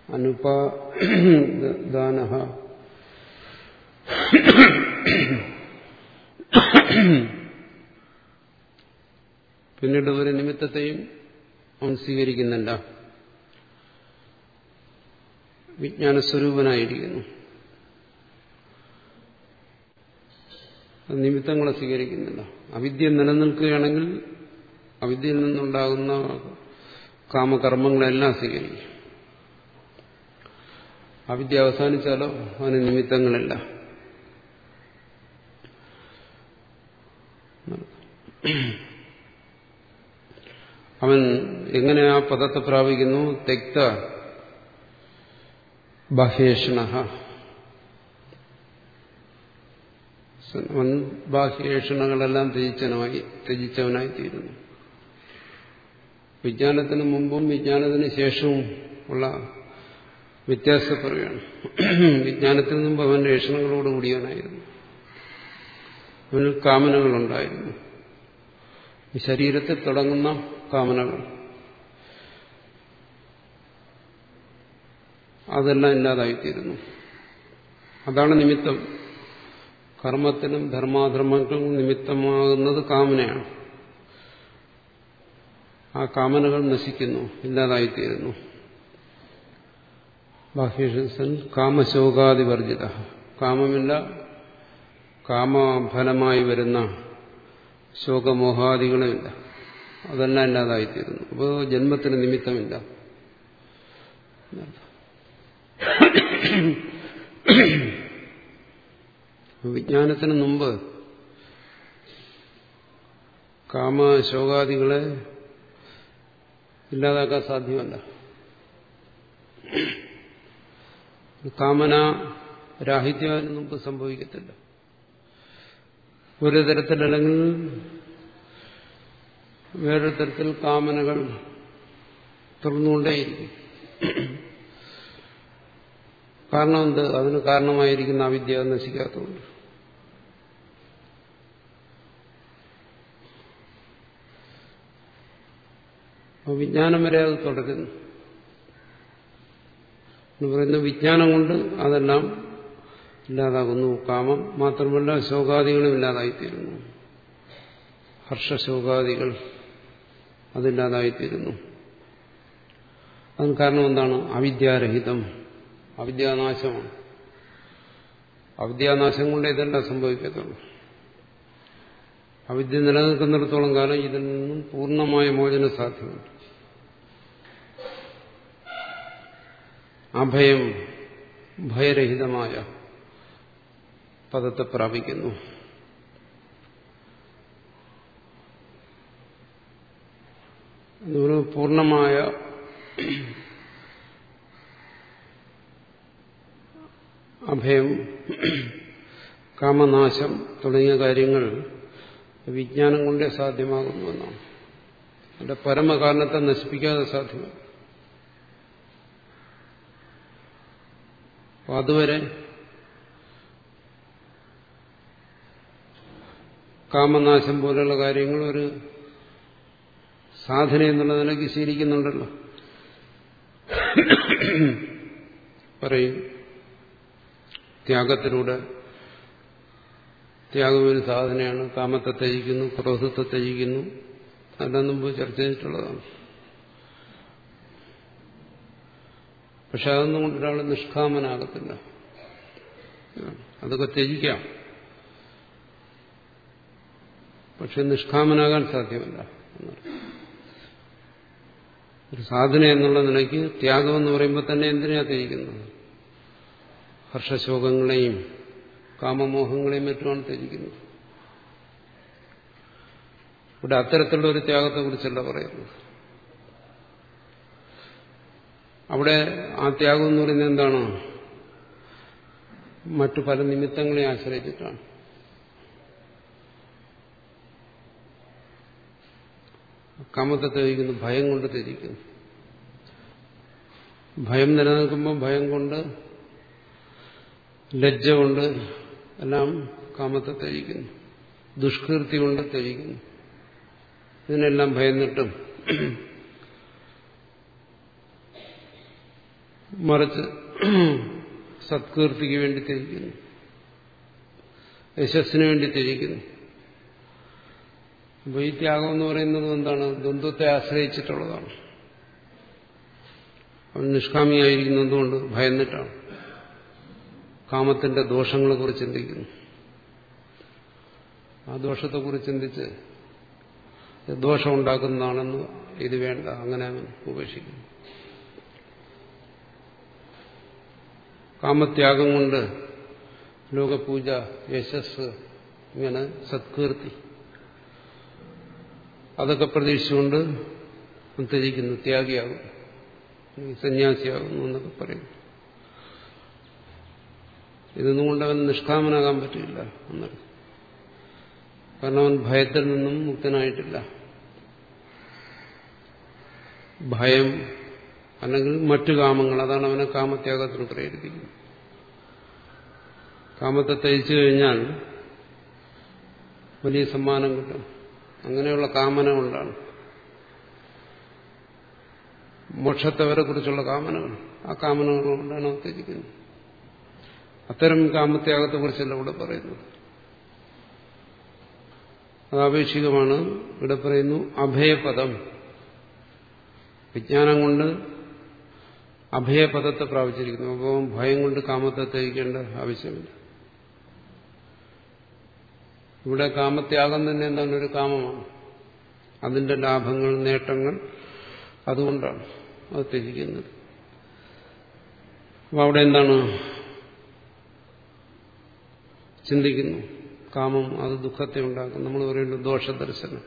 അനുപാദാന പിന്നീട് ഒരു നിമിത്തത്തെയും അവൻ സ്വീകരിക്കുന്നില്ല വിജ്ഞാനസ്വരൂപനായിരിക്കുന്നു. നിമിത്തങ്ങളെ സ്വീകരിക്കുന്നില്ല അവിദ്യ നിലനിൽക്കുകയാണെങ്കിൽ അവിദ്യയിൽ നിന്നുണ്ടാകുന്ന കാമകർമ്മങ്ങളെല്ലാം സ്വീകരിക്കും. വിദ്യ അവസാനിച്ചാലോ? അവന് നിമിത്തങ്ങളില്ല. അവൻ എങ്ങനെ ആ പദത്തെ പ്രാപിക്കുന്നു? തെക്ത ബാഹ്യേഷണ. ബാഹ്യേഷണങ്ങളെല്ലാം ത്യജിച്ചനായി ത്യജിച്ചവനായി തീരുന്നു വിജ്ഞാനത്തിന് മുമ്പും വിജ്ഞാനത്തിന് ശേഷവും ഉള്ള വ്യത്യാസത്തെ പറയുകയാണ്. വിജ്ഞാനത്തിന് മുമ്പ് അവൻ ഏഷണങ്ങളോട് കൂടിയവനായിരുന്നു. അവനിൽ കാമനകളുണ്ടായിരുന്നു. ശരീരത്തിൽ തുടങ്ങുന്ന കാമനകൾ. അതെല്ലാം ഇല്ലാതായിത്തീരുന്നു. അതാണ് നിമിത്തം. കർമ്മത്തിനും ധർമാധർമ്മങ്ങൾക്കും നിമിത്തമാകുന്നത് കാമനയാണ്. ആ കാമനകൾ നശിക്കുന്നു ഇല്ലാതായിത്തീരുന്നു. ബാഹ്യസൻ കാമശോകാതിവർജിത കാമമില്ല കാമഫലമായി വരുന്ന ശോകമോഹാദികളുമില്ല. അതെല്ലാം ഇല്ലാതായിത്തീരുന്നു. അപ്പോൾ ജന്മത്തിന് നിമിത്തമില്ല. വിജ്ഞാനത്തിന് മുമ്പ് കാമശോകാദികളെ ഇല്ലാതാക്കാൻ സാധ്യമല്ല. കാമന രാഹിത്യം നമുക്ക് സംഭവിക്കത്തില്ല. ഒരു തരത്തിലല്ലെങ്കിൽ വേറൊരു തരത്തിൽ കാമനകൾ തുറന്നുകൊണ്ടേയിരിക്കും കാരണം എന്ത്? അതിന് കാരണമായിരിക്കുന്ന അവിദ്യ നശിക്കാത്തതുകൊണ്ട്. അപ്പോൾ വിജ്ഞാനം വരെ അത് തുടരുന്നു. എന്ന് പറയുന്ന വിജ്ഞാനം കൊണ്ട് അതെല്ലാം ഇല്ലാതാകുന്നു. കാമം മാത്രമല്ല ശോകാദികളും ഇല്ലാതായിത്തീരുന്നു. ഹർഷശോകാദികൾ അതില്ലാതായിത്തീരുന്നു. അതിന് കാരണം എന്താണ്? അവിദ്യാരഹിതം. അവിദ്യാനാശമാണ്. അവിദ്യാനാശം കൊണ്ട് ഇതെല്ലാം സംഭവിക്കത്തുള്ളൂ. അവിദ്യ നിലനിൽക്കുന്നിടത്തോളം കാലം ഇതിൽ നിന്നും പൂർണമായ മോചനം സാധ്യമുണ്ട് അഭയം ഭയരഹിതമായ പദത്തെ പ്രാപിക്കുന്നു. ഒരു പൂർണമായ അഭയം കാമനാശം തുടങ്ങിയ കാര്യങ്ങൾ വിജ്ഞാനം കൊണ്ടേ സാധ്യമാകുന്നുവെന്നാണ് അതിന്റെ പരമകാരണത്തെ നശിപ്പിക്കാതെ സാധ്യമാണ് അപ്പൊ അതുവരെ കാമനാശം പോലെയുള്ള കാര്യങ്ങൾ ഒരു സാധന എന്നുള്ള നിലയ്ക്ക് ശീലിക്കുന്നുണ്ടല്ലോ. പറയും ത്യാഗത്തിലൂടെ ത്യാഗം ഒരു സാധനയാണ്. കാമത്തെ ത്യജിക്കുന്നു ക്രോധത്തെ ത്യജിക്കുന്നു. അതെല്ലാം മുമ്പ് ചർച്ച ചെയ്തിട്ടുള്ളതാണ്. പക്ഷെ അതൊന്നും കൊണ്ട് ഒരാൾ നിഷ്കാമനാകത്തില്ല. അതൊക്കെ ത്യജിക്കാം. പക്ഷെ നിഷ്കാമനാകാൻ സാധ്യമല്ല. ഒരു സാധന എന്നുള്ള നിലയ്ക്ക് ത്യാഗം എന്ന് പറയുമ്പോൾ തന്നെ എന്തിനാ ത്യജിക്കുന്നത്? ഹർഷശോകങ്ങളെയും കാമമോഹങ്ങളെയും മറ്റുമാണ് ത്യജിക്കുന്നത്. ഇവിടെ അത്തരത്തിലുള്ള ഒരു ത്യാഗത്തെക്കുറിച്ചല്ല പറയുന്നത്. അവിടെ ആ ത്യാഗം എന്ന് പറയുന്നത് എന്താണ്? മറ്റു പല നിമിത്തങ്ങളെ ആശ്രയിച്ചിട്ടാണ്. കാമത്തെ ത്യജിക്കുന്നു ഭയം കൊണ്ട് ത്യജിക്കുന്നു ഭയം നിലനിൽക്കുമ്പോൾ ഭയം കൊണ്ട് ലജ്ജ കൊണ്ട് എല്ലാം കാമത്തെ ത്യജിക്കുന്നു ദുഷ്കീർത്തി കൊണ്ട് ത്യജിക്കുന്നു ഇതിനെല്ലാം ഭയന്നിട്ടും മറിച്ച് സത്കീർത്തിക്ക് വേണ്ടി ത്യജിക്കുന്നു. യശസ്സിന് വേണ്ടി ത്യജിക്കുന്നു. വൈത്യാഗം ഈ ത്യാഗം എന്ന് പറയുന്നത് എന്താണ്? ദ്വന്ദ്വത്തെ ആശ്രയിച്ചിട്ടുള്ളതാണ്. അവൻ നിഷ്കാമിയായിരിക്കുന്നതുകൊണ്ട് ഭയന്നിട്ടാണ്. കാമത്തിന്റെ ദോഷങ്ങളെ കുറിച്ച് ചിന്തിക്കുന്നു. ആ ദോഷത്തെക്കുറിച്ച് ചിന്തിച്ച് ദോഷമുണ്ടാക്കുന്നതാണെന്ന് ഇത് വേണ്ട. അങ്ങനെ അവൻ ഉപേക്ഷിക്കുന്നു. കാമത്യാഗം കൊണ്ട് ലോകപൂജ യശസ് ഇങ്ങനെ സത്കീർത്തി. അതൊക്കെ പ്രതീക്ഷിച്ചുകൊണ്ട് ത്യജിക്കുന്നു ത്യാഗിയാകും. സന്യാസിയാകുന്നു എന്നൊക്കെ പറയും. ഇതൊന്നും കൊണ്ട് അവൻ നിഷ്കാമനാകാൻ പറ്റില്ല എന്നറിയും കാരണം അവൻ ഭയത്തിൽ നിന്നും മുക്തനായിട്ടില്ല. ഭയം അല്ലെങ്കിൽ മറ്റു കാമങ്ങൾ അതാണ് അവനെ കാമത്യാഗത്തിന് പ്രേരിപ്പിക്കുന്നത്. കാമത്തെ തയ്ച്ചു കഴിഞ്ഞാൽ വലിയ സമ്മാനം കിട്ടും. അങ്ങനെയുള്ള കാമന കൊണ്ടാണ്. മോക്ഷത്തവരെ കുറിച്ചുള്ള കാമനകൾ. ആ കാമനകൾ കൊണ്ടാണ് ഉത്തേജിക്കുന്നത് അത്തരം കാമത്യാഗത്തെ കുറിച്ചല്ല ഇവിടെ പറയുന്നത്. അത് ആപേക്ഷികമാണ് ഇവിടെ പറയുന്നു അഭയപദം. വിജ്ഞാനം കൊണ്ട് അഭയപദത്തെ പ്രാപിച്ചിരിക്കുന്നു. അപ്പോൾ ഭയം കൊണ്ട് കാമത്തെ ത്യജിക്കേണ്ട ആവശ്യമില്ല. ഇവിടെ കാമത്യാഗം തന്നെ എന്താണ്? ഒരു കാമമാണ്. അതിന്റെ ലാഭങ്ങൾ നേട്ടങ്ങൾ അതുകൊണ്ടാണ് അത് ത്യജിക്കുന്നത്. അപ്പൊ അവിടെ എന്താണ്? ചിന്തിക്കുന്നു. കാമം അത് ദുഃഖത്തെ ഉണ്ടാക്കും. നമ്മൾ പറയുന്നു ദോഷദർശനം.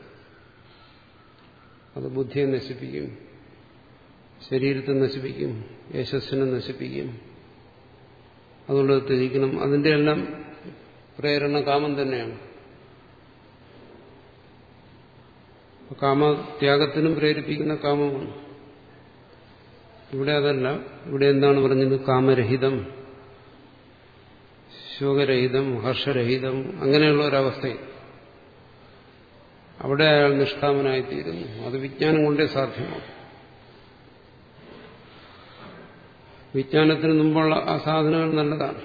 അത് ബുദ്ധിയെ നശിപ്പിക്കും. ശരീരത്തെ നശിപ്പിക്കും യശസ്സിനെ നശിപ്പിക്കും. അതുകൊണ്ട് തിരിക്കണം അതിന്റെ എല്ലാം പ്രേരണ കാമം തന്നെയാണ്. കാമത്യാഗത്തിനും പ്രേരിപ്പിക്കുന്ന കാമമാണ്. ഇവിടെ അതല്ല. ഇവിടെ എന്താണ് പറഞ്ഞത്? കാമരഹിതം ശോകരഹിതം ഹർഷരഹിതം അങ്ങനെയുള്ള ഒരവസ്ഥയിൽ. അവിടെ അയാൾ നിഷ്കാമനായിത്തീരുന്നു. അത് വിജ്ഞാനം കൊണ്ടേ സാധ്യമാണ് വിജ്ഞാനത്തിന് മുമ്പുള്ള ആ സാധനങ്ങൾ നല്ലതാണ്.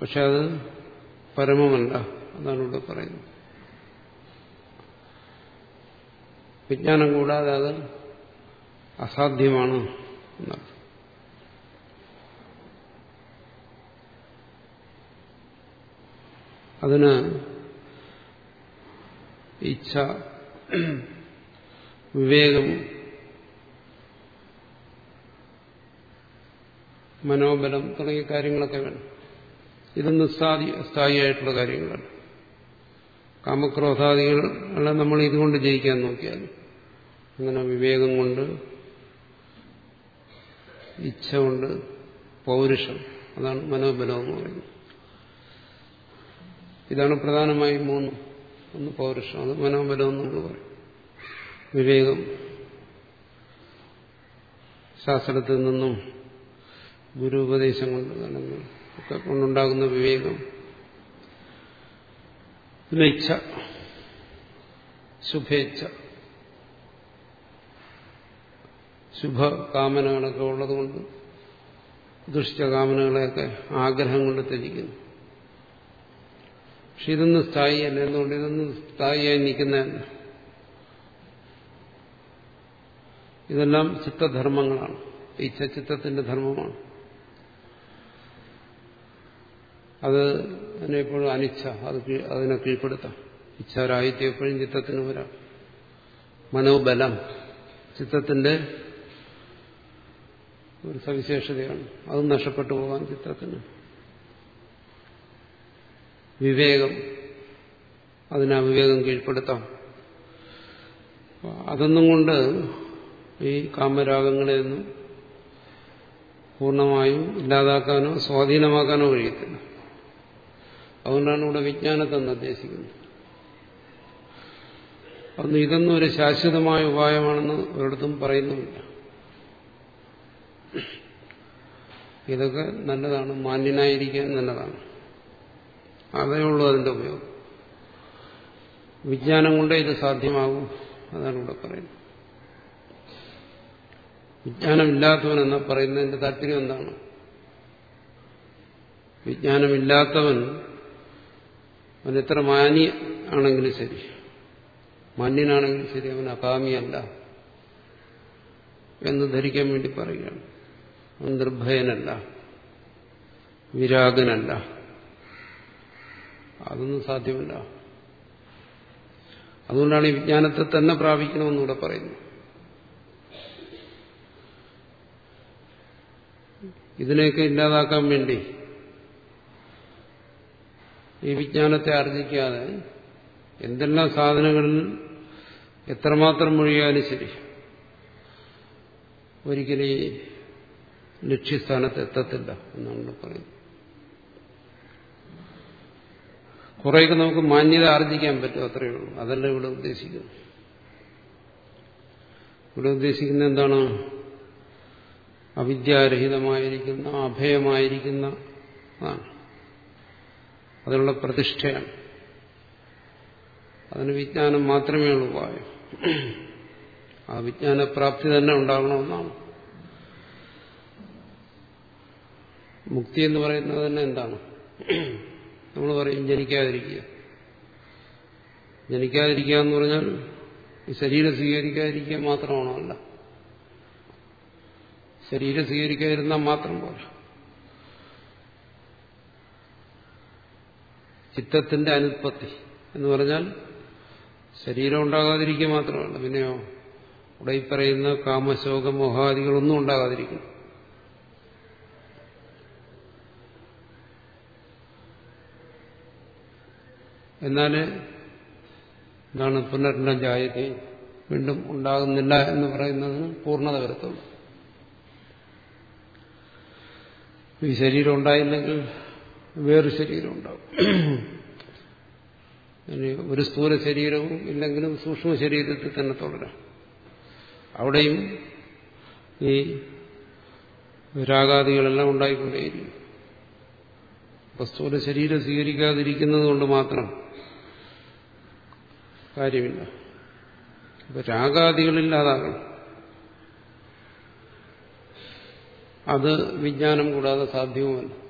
പക്ഷെ അത് പരമമല്ല അതാണ് ഇവിടെ പറയുന്നത്. വിജ്ഞാനം കൂടാതെ അത് അസാധ്യമാണ് എന്നർത്ഥം അതിന് ഇച്ഛ വിവേകം മനോബലം തുടങ്ങിയ കാര്യങ്ങളൊക്കെ വേണം. ഇതൊന്നും സ്ഥായി സ്ഥായിയായിട്ടുള്ള കാര്യങ്ങളാണ്. അല്ല നമ്മൾ ഇതുകൊണ്ട് ജയിക്കാൻ നോക്കിയാൽ. അങ്ങനെ വിവേകം കൊണ്ട് ഇച്ഛ കൊണ്ട് പൗരുഷം അതാണ് മനോബലം എന്ന് പറയുന്നത്. ഇതാണ് പ്രധാനമായി മൂന്ന്. ഒന്ന് പൗരുഷം അത് മനോബലം എന്ന് നമ്മൾ പറയും. വിവേകം. ശാസ്ത്രത്തിൽ നിന്നും ഗുരു ഉപദേശം കൊണ്ട് അല്ലെങ്കിൽ ഒക്കെ കൊണ്ടുണ്ടാകുന്ന വിവേകം. പിന്നെ ഇച്ഛ ശുഭേച്ഛ. ശുഭകാമനകളൊക്കെ ഉള്ളതുകൊണ്ട് ദുഷ്ടകാമനകളെയൊക്കെ ആഗ്രഹം കൊണ്ട് ത്യജിക്കുന്നു. പക്ഷെ ഇതൊന്നും സ്ഥായിയല്ല എന്തുകൊണ്ട് ഇതൊന്നും സ്ഥായിയായി നിൽക്കുന്നതല്ല. ഇതെല്ലാം ചിത്തധർമ്മങ്ങളാണ്. ഇച്ഛ ചിത്തത്തിന്റെ ധർമ്മമാണ്. അത് എപ്പോഴും അനിച്ഛ അത് അതിനെ കീഴ്പ്പെടുത്താം. ഇച്ഛാരാഹിത്യം എപ്പോഴും ചിത്തത്തിന് വരാം. മനോബലം ചിത്തത്തിന്റെ ഒരു സവിശേഷതയാണ്. അതും നഷ്ടപ്പെട്ടു പോകാൻ ചിത്രത്തിന് വിവേകം അതിനെ അവിവേകം കീഴ്പ്പെടുത്താം. അതൊന്നും കൊണ്ട് ഈ കാമരാഗങ്ങളെയൊന്നും പൂർണമായും ഇല്ലാതാക്കാനോ സ്വാധീനമാക്കാനോ കഴിയത്തില്ല. അതുകൊണ്ടാണ് ഇവിടെ വിജ്ഞാനത്തെ നിർദ്ദേശിക്കുന്നത് അന്ന് ഇതൊന്നും ഒരു ശാശ്വതമായ ഉപായമാണെന്ന് ഒരിടത്തും പറയുന്നുമില്ല. ഇതൊക്കെ നല്ലതാണ് മാന്യനായിരിക്കാൻ നല്ലതാണ്. അതേ ഉള്ളൂ അതിന്റെ ഉപയോഗം. വിജ്ഞാനം കൊണ്ടേ ഇത് സാധ്യമാകും അതാണ് ഇവിടെ പറയുന്നത്. വിജ്ഞാനമില്ലാത്തവൻ എന്ന പറയുന്നതിന്റെ താല്പര്യം എന്താണ്? വിജ്ഞാനമില്ലാത്തവൻ അവൻ എത്ര മാനി ആണെങ്കിലും ശരി. മാന്യനാണെങ്കിലും ശരി അവൻ അകാമിയല്ല എന്ന് ധരിക്കാൻ വേണ്ടി പറയുകയാണ്. അവൻ നിർഭയനല്ല വിരാഗനല്ല. അതൊന്നും സാധ്യമല്ല. അതുകൊണ്ടാണ് ഈ വിജ്ഞാനത്തെ തന്നെ പ്രാപിക്കണമെന്നൂടെ പറയുന്നു ഇതിനെയൊക്കെ ഇല്ലാതാക്കാൻ വേണ്ടി ഈ വിജ്ഞാനത്തെ ആർജിക്കാതെ എന്തെല്ലാം സാധനങ്ങളിൽ എത്രമാത്രം മുഴിയാലും ശരി. ഒരിക്കലും ഈ ലക്ഷ്യസ്ഥാനത്ത് എത്തത്തില്ല എന്നാണ് പറയുന്നത്. കുറേയൊക്കെ നമുക്ക് മാന്യത ആർജിക്കാൻ പറ്റും അത്രയേ ഉള്ളൂ. അതല്ല ഇവിടെ ഉദ്ദേശിക്കുന്നത്. ഇവിടെ ഉദ്ദേശിക്കുന്നത് എന്താണ്? അവിദ്യാരഹിതമായിരിക്കുന്ന അഭയമായിരിക്കുന്ന അതാണ് അതിനുള്ള പ്രതിഷ്ഠയാണ്. അതിന് വിജ്ഞാനം മാത്രമേ ഉള്ളൂ ഉപായം. ആ വിജ്ഞാനപ്രാപ്തി തന്നെ ഉണ്ടാകണമെന്നാണ്. മുക്തി എന്ന് പറയുന്നത് തന്നെ എന്താണ്? നമ്മൾ പറയും ജനിക്കാതിരിക്കുക. ജനിക്കാതിരിക്കുക എന്ന് പറഞ്ഞാൽ ഈ ശരീരം സ്വീകരിക്കാതിരിക്കുക മാത്രമാണോ അല്ല? ശരീരം സ്വീകരിക്കാതിരുന്നാൽ മാത്രം പോരാ. ചിത്തത്തിന്റെ അനുത്പത്തി എന്ന് പറഞ്ഞാൽ ശരീരം ഉണ്ടാകാതിരിക്കുക മാത്രമല്ല പിന്നെയോ ഇവിടെ ഈ പറയുന്ന കാമശോക മോഹാദികളൊന്നും ഉണ്ടാകാതിരിക്കണം. എന്നാൽ എന്താണ് പുനർന ജായതി വീണ്ടും ഉണ്ടാകുന്നില്ല എന്ന് പറയുന്നതിന് പൂർണത വരത്തുള്ളൂ ഈ ശരീരം ഉണ്ടായില്ലെങ്കിൽ വേറൊരു ശരീരം ഉണ്ടാവും ഒരു സ്ഥൂല ശരീരവും ഇല്ലെങ്കിലും സൂക്ഷ്മ ശരീരത്തിൽ തന്നെ തുടരാം. അവിടെയും ഈ രാഗാദികളെല്ലാം ഉണ്ടായിക്കൊണ്ടേയിരിക്കും. സ്ഥൂല ശരീരം സ്വീകരിക്കാതിരിക്കുന്നത് കൊണ്ട് മാത്രം കാര്യമില്ല. അപ്പൊ രാഗാദികളില്ലാതാകണം. അത് വിജ്ഞാനം കൂടാതെ സാധ്യവുമല്ല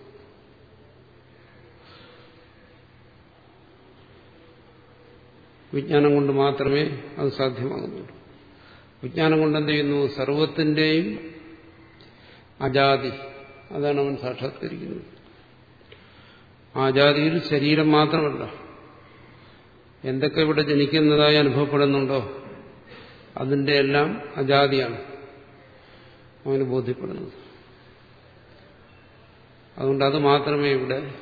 വിജ്ഞാനം കൊണ്ട് മാത്രമേ അത് സാധ്യമാകുന്നുള്ളൂ. വിജ്ഞാനം കൊണ്ട് എന്ത് ചെയ്യുന്നു? സർവത്തിന്റെയും അജാതി. അതാണ് അവൻ സാക്ഷാത്കരിക്കുന്നത്. ആ ജാതിയിൽ ശരീരം മാത്രമല്ല. എന്തൊക്കെ ഇവിടെ ജനിക്കുന്നതായി അനുഭവപ്പെടുന്നുണ്ടോ? അതിന്റെ എല്ലാം അജാതിയാണ് അവന് ബോധ്യപ്പെടുന്നത്. അതുകൊണ്ട് അത് മാത്രമേ ഇവിടെ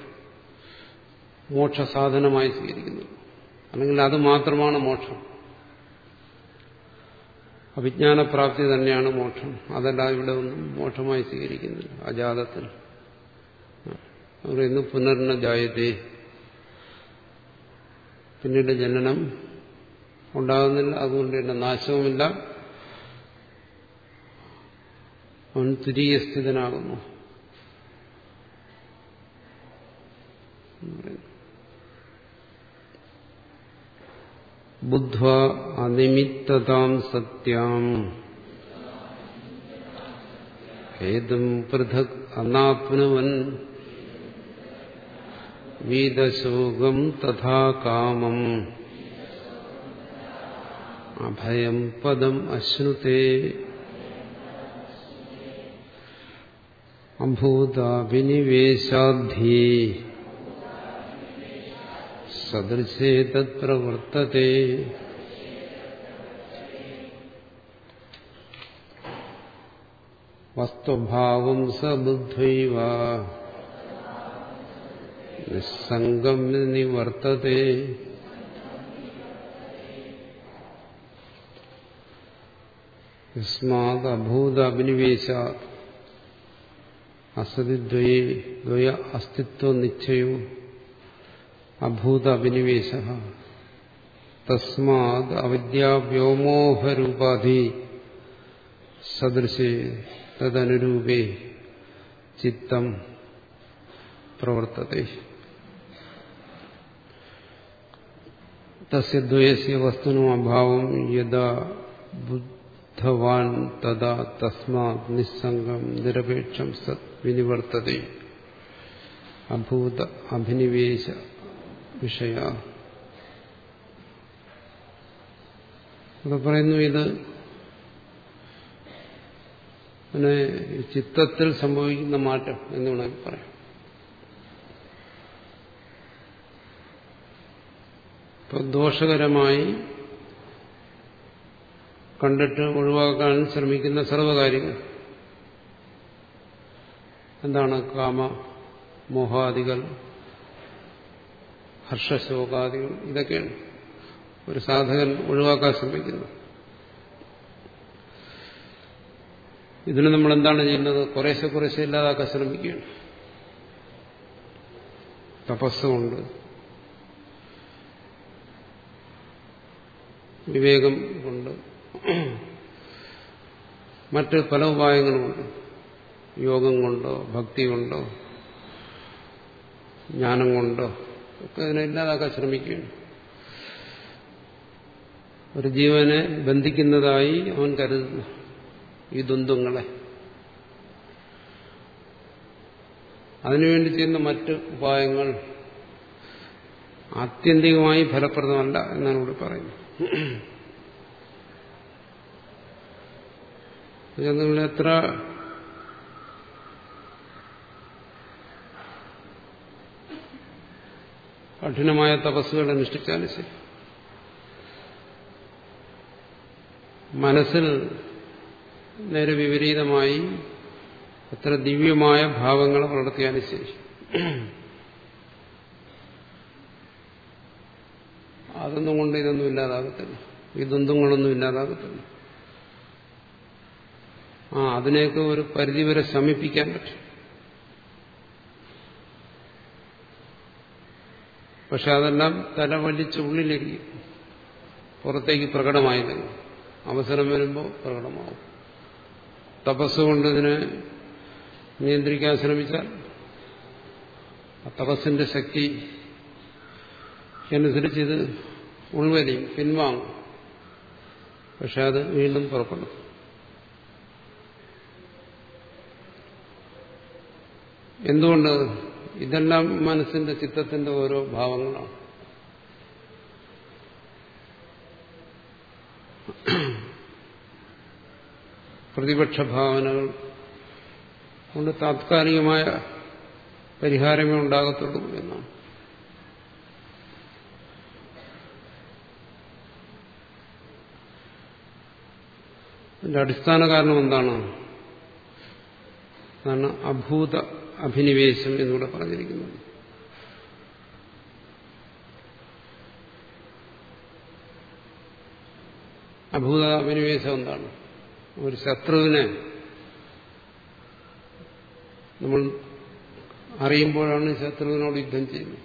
മോക്ഷസാധനമായി സ്വീകരിക്കുന്നുള്ളൂ. അല്ലെങ്കിൽ അത് മാത്രമാണ് മോക്ഷം. അഭിജ്ഞാനപ്രാപ്തി തന്നെയാണ് മോക്ഷം. അതല്ല ഇവിടെ ഒന്നും മോക്ഷമായി സ്വീകരിക്കുന്നില്ല. അജാതത്തിൽ. പറയുന്നു പുനർന ജായത്തെ പിന്നീട് ജനനം ഉണ്ടാകുന്നില്ല അതുകൊണ്ട് തന്നെ നാശവുമില്ല. അവൻ തുരീയസ്ഥിതനാകുന്നു ബുദ്ധ്വ അനിമിത്തതാം സത്യാം ഏതും പൃഥക് അനാപ്നുവൻ വീതശോകം തഥാ കാമം അഭയം പദം അശ്നുതേ അഭൂതാഭിനിവേശാദ്ധി സദൃശേ തത്പ്രവർത്തത്തെ വസ്തുഭാവം സബുദ്ധൈവ നിസ്സംഗം നിവർത്തത്തെ യസ്മാത് അഭൂതാഭിനിവേശാത് അസതിദ്വയേ ദ്വയ അസ്തിത്വ നിശ്ചയോ. അഭൂത അഭിനിവേശ തസ്മാത് അവിദ്യാവ്യോമോഹരൂപാധി സദൃശേ തദനുരൂപേ ചിത്തം പ്രവർത്തത്തെ. തസ്യദ്വയസ്യ വസ്തുനോ അഭാവം യഥാ ബുദ്ധവാൻ തഥാ തസ്മാത് നിസ്സംഗം നിരപേക്ഷം സത് വിനിവർത്തത അഭൂത അഭിനിവേശ വിഷയ അത് പറയുന്നു ഇത് പിന്നെ ചിത്തത്തിൽ സംഭവിക്കുന്ന മാറ്റം എന്ന് വേണമെങ്കിൽ പറയാം. ഇപ്പൊ ദോഷകരമായി കണ്ടിട്ട് ഒഴിവാക്കാൻ ശ്രമിക്കുന്ന സർവകാര്യങ്ങൾ എന്താണ് കാമ മോഹാദികൾ ഹർഷശോകാദികൾ ഇതൊക്കെയാണ്. ഒരു സാധകൻ ഒഴിവാക്കാൻ ശ്രമിക്കുന്നു. ഇതിന് നമ്മൾ എന്താണ് ചെയ്യുന്നത്? കുറേശ്ശെ കുറേശ്ശെ ഇല്ലാതാക്കാൻ ശ്രമിക്കുകയാണ്. തപസ്സുമുണ്ട് വിവേകം കൊണ്ട്. മറ്റ് പല ഉപായങ്ങളുമുണ്ട്. യോഗം കൊണ്ടോ ഭക്തി കൊണ്ടോ ജ്ഞാനം കൊണ്ടോ. ഒക്കെ അതിനെ ഇല്ലാതാക്കാൻ ശ്രമിക്കുകയാണ്. ഒരു ജീവനെ ബന്ധിക്കുന്നതായി അവൻ കരുതുന്നു ഈ ദ്വന്ദ്ങ്ങളെ അതിനുവേണ്ടി ചെയ്യുന്ന മറ്റ് ഉപായങ്ങൾ ആത്യന്തികമായി ഫലപ്രദമല്ല എന്നാണ് ഇവിടെ പറയുന്നത്. നിങ്ങൾ എത്ര കഠിനമായ തപസ്സുകൾ അനുഷ്ഠിച്ചാലും ശരി. മനസ്സിൽ നേരെ വിപരീതമായി എത്ര ദിവ്യമായ ഭാവങ്ങൾ വളർത്തിയാലും ശരി. അതൊന്നും കൊണ്ട് ഇതൊന്നും ഇല്ലാതാകത്തില്ല. ഈ ദ്വന്ദ്ങ്ങളൊന്നും ഇല്ലാതാകത്തില്ല. ആ അതിനെയൊക്കെ ഒരു പരിധിവരെ ശമിപ്പിക്കാൻ പറ്റും. പക്ഷെ അതെല്ലാം തലവലിച്ച് ഉള്ളിലിരിക്കും പുറത്തേക്ക് പ്രകടമായില്ലെങ്കിൽ അവസരം വരുമ്പോൾ പ്രകടമാവും. തപസ്സുകൊണ്ട് ഇതിനെ നിയന്ത്രിക്കാൻ ശ്രമിച്ചാൽ ആ തപസ്സിന്റെ ശക്തി അനുസരിച്ച് ഇത് ഉൾവലിയും പിൻവാങ്ങും. പക്ഷെ അത് വീണ്ടും പുറപ്പെടും. എന്തുകൊണ്ട് ഇതെല്ലാം മനസ്സിന്റെ ചിത്തത്തിന്റെ ഓരോ ഭാവങ്ങളാണ്. പ്രതിപക്ഷ ഭാവനകൾ കൊണ്ട് താത്കാലികമായ പരിഹാരമേ ഉണ്ടാകത്തുള്ളൂ എന്നാണ്. അതിന്റെ അടിസ്ഥാന കാരണം എന്താണ്? അഭൂത അഭിനിവേശം എന്നിവിടെ പറഞ്ഞിരിക്കുന്നത് അഭൂത അഭിനിവേശം എന്താണ്? ഒരു ശത്രുവിനെ നമ്മൾ അറിയുമ്പോഴാണ് ശത്രുവിനോട് യുദ്ധം ചെയ്യുന്നത്.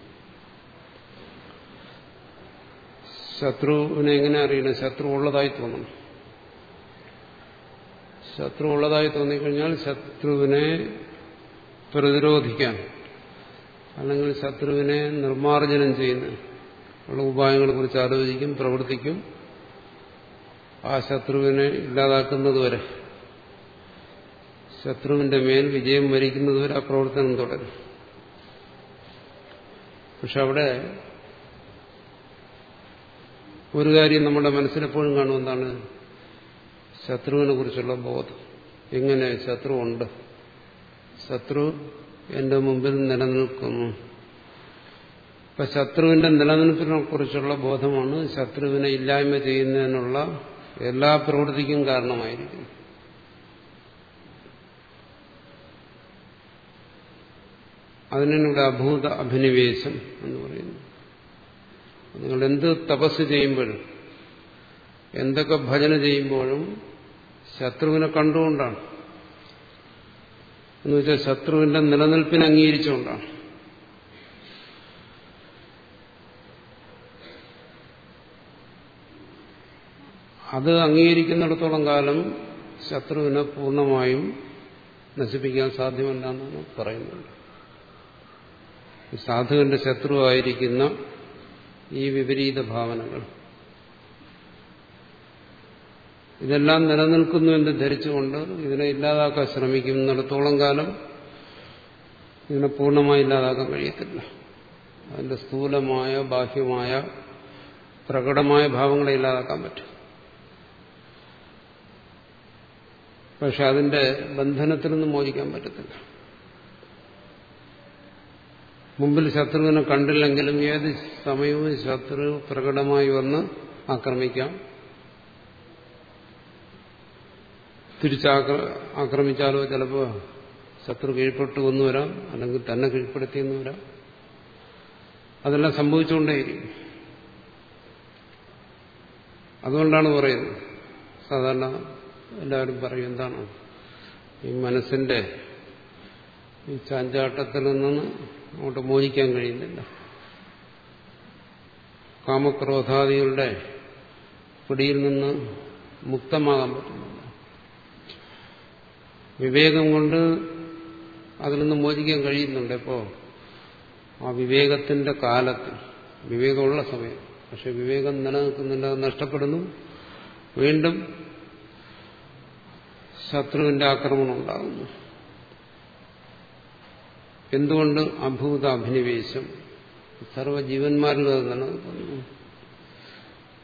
ശത്രുവിനെ എങ്ങനെ അറിയണം? ശത്രു ഉള്ളതായി തോന്നണം. ശത്രു ഉള്ളതായി തോന്നിക്കഴിഞ്ഞാൽ ശത്രുവിനെ പ്രതിരോധിക്കാൻ. അല്ലെങ്കിൽ ശത്രുവിനെ നിർമാർജനം ചെയ്യുന്ന ഉള്ള ഉപായങ്ങളെ കുറിച്ച് ആലോചിക്കും പ്രവർത്തിക്കും. ആ ശത്രുവിനെ ഇല്ലാതാക്കുന്നതുവരെ ശത്രുവിന്റെ മേൽ വിജയം വരിക്കുന്നതുവരെ ആ പ്രവർത്തനം തുടരും. പക്ഷെ അവിടെ ഒരു കാര്യം നമ്മുടെ മനസ്സിലെപ്പോഴും കാണുമെന്നാണ് ശത്രുവിനെ കുറിച്ചുള്ള ബോധം. എങ്ങനെ ശത്രു ഉണ്ട് ശത്രു എന്റെ മുമ്പിൽ നിലനിൽക്കുന്നു. ഇപ്പൊ ശത്രുവിന്റെ നിലനിൽപ്പിനെ കുറിച്ചുള്ള ബോധമാണ് ശത്രുവിനെ ഇല്ലായ്മ ചെയ്യുന്നതിനുള്ള എല്ലാ പ്രവൃത്തിക്കും കാരണമായിരിക്കും. ഇവിടെ അഭൂത അഭിനിവേശം എന്ന് പറയുന്നു. നിങ്ങൾ എന്ത് തപസ് ചെയ്യുമ്പോഴും എന്തൊക്കെ ഭജന ചെയ്യുമ്പോഴും ശത്രുവിനെ കണ്ടുകൊണ്ടാണ്. എന്ന് വെച്ചാൽ ശത്രുവിന്റെ നിലനിൽപ്പിനെ അംഗീകരിച്ചുകൊണ്ടാണ്. അത് അംഗീകരിക്കുന്നിടത്തോളം കാലം ശത്രുവിനെ പൂർണമായും നശിപ്പിക്കാൻ സാധ്യമല്ല എന്നാണ് പറയുന്നത് സാധുവിന്റെ ശത്രുവായിരിക്കുന്ന ഈ വിപരീത ഭാവനകൾ. ഇതെല്ലാം നിലനിൽക്കുന്നു എന്ന് ധരിച്ചുകൊണ്ട് ഇതിനെ ഇല്ലാതാക്കാൻ ശ്രമിക്കുന്നിടത്തോളം കാലം ഇതിനെ പൂർണമായി ഇല്ലാതാക്കാൻ കഴിയത്തില്ല. അതിന്റെ സ്ഥൂലമായ ബാഹ്യമായ പ്രകടമായ ഭാവങ്ങളെ ഇല്ലാതാക്കാൻ പറ്റും. പക്ഷെ അതിന്റെ ബന്ധനത്തിൽ മോചിക്കാൻ പറ്റത്തില്ല. മുമ്പിൽ ശത്രുവിനെ കണ്ടില്ലെങ്കിലും ഏത് സമയവും ശത്രു പ്രകടമായി വന്ന് ആക്രമിക്കാം. തിരിച്ചാക്ര ആക്രമിച്ചാലോ ചിലപ്പോൾ ശത്രു കീഴ്പ്പെട്ടു വന്നു വരാം അല്ലെങ്കിൽ തന്നെ കീഴ്പ്പെടുത്തിയെന്ന് വരാം. അതെല്ലാം സംഭവിച്ചുകൊണ്ടേയിരിക്കും. അതുകൊണ്ടാണ് പറയുന്നത്. സാധാരണ എല്ലാവരും പറയും എന്താണ്? ഈ മനസ്സിന്റെ ഈ ചാഞ്ചാട്ടത്തിൽ നിന്ന് അങ്ങോട്ട് മോചിക്കാൻ കഴിയുന്നില്ല. കാമക്രോധാദികളുടെ പിടിയിൽ നിന്ന് മുക്തമാകാൻ പറ്റുന്നില്ല. വിവേകം കൊണ്ട് അതിൽ നിന്ന് മോചിക്കാൻ കഴിയുന്നുണ്ട് എപ്പോ? ആ വിവേകത്തിന്റെ കാലത്ത് വിവേകമുള്ള സമയം. പക്ഷെ വിവേകം നിലനിൽക്കുന്നില്ല നഷ്ടപ്പെടുന്നു. വീണ്ടും ശത്രുവിന്റെ ആക്രമണം ഉണ്ടാകുന്നു. എന്തുകൊണ്ട് അഭൂത അഭിനിവേശം? സർവജീവന്മാരിൽ അത് നിലനിൽക്കുന്നു.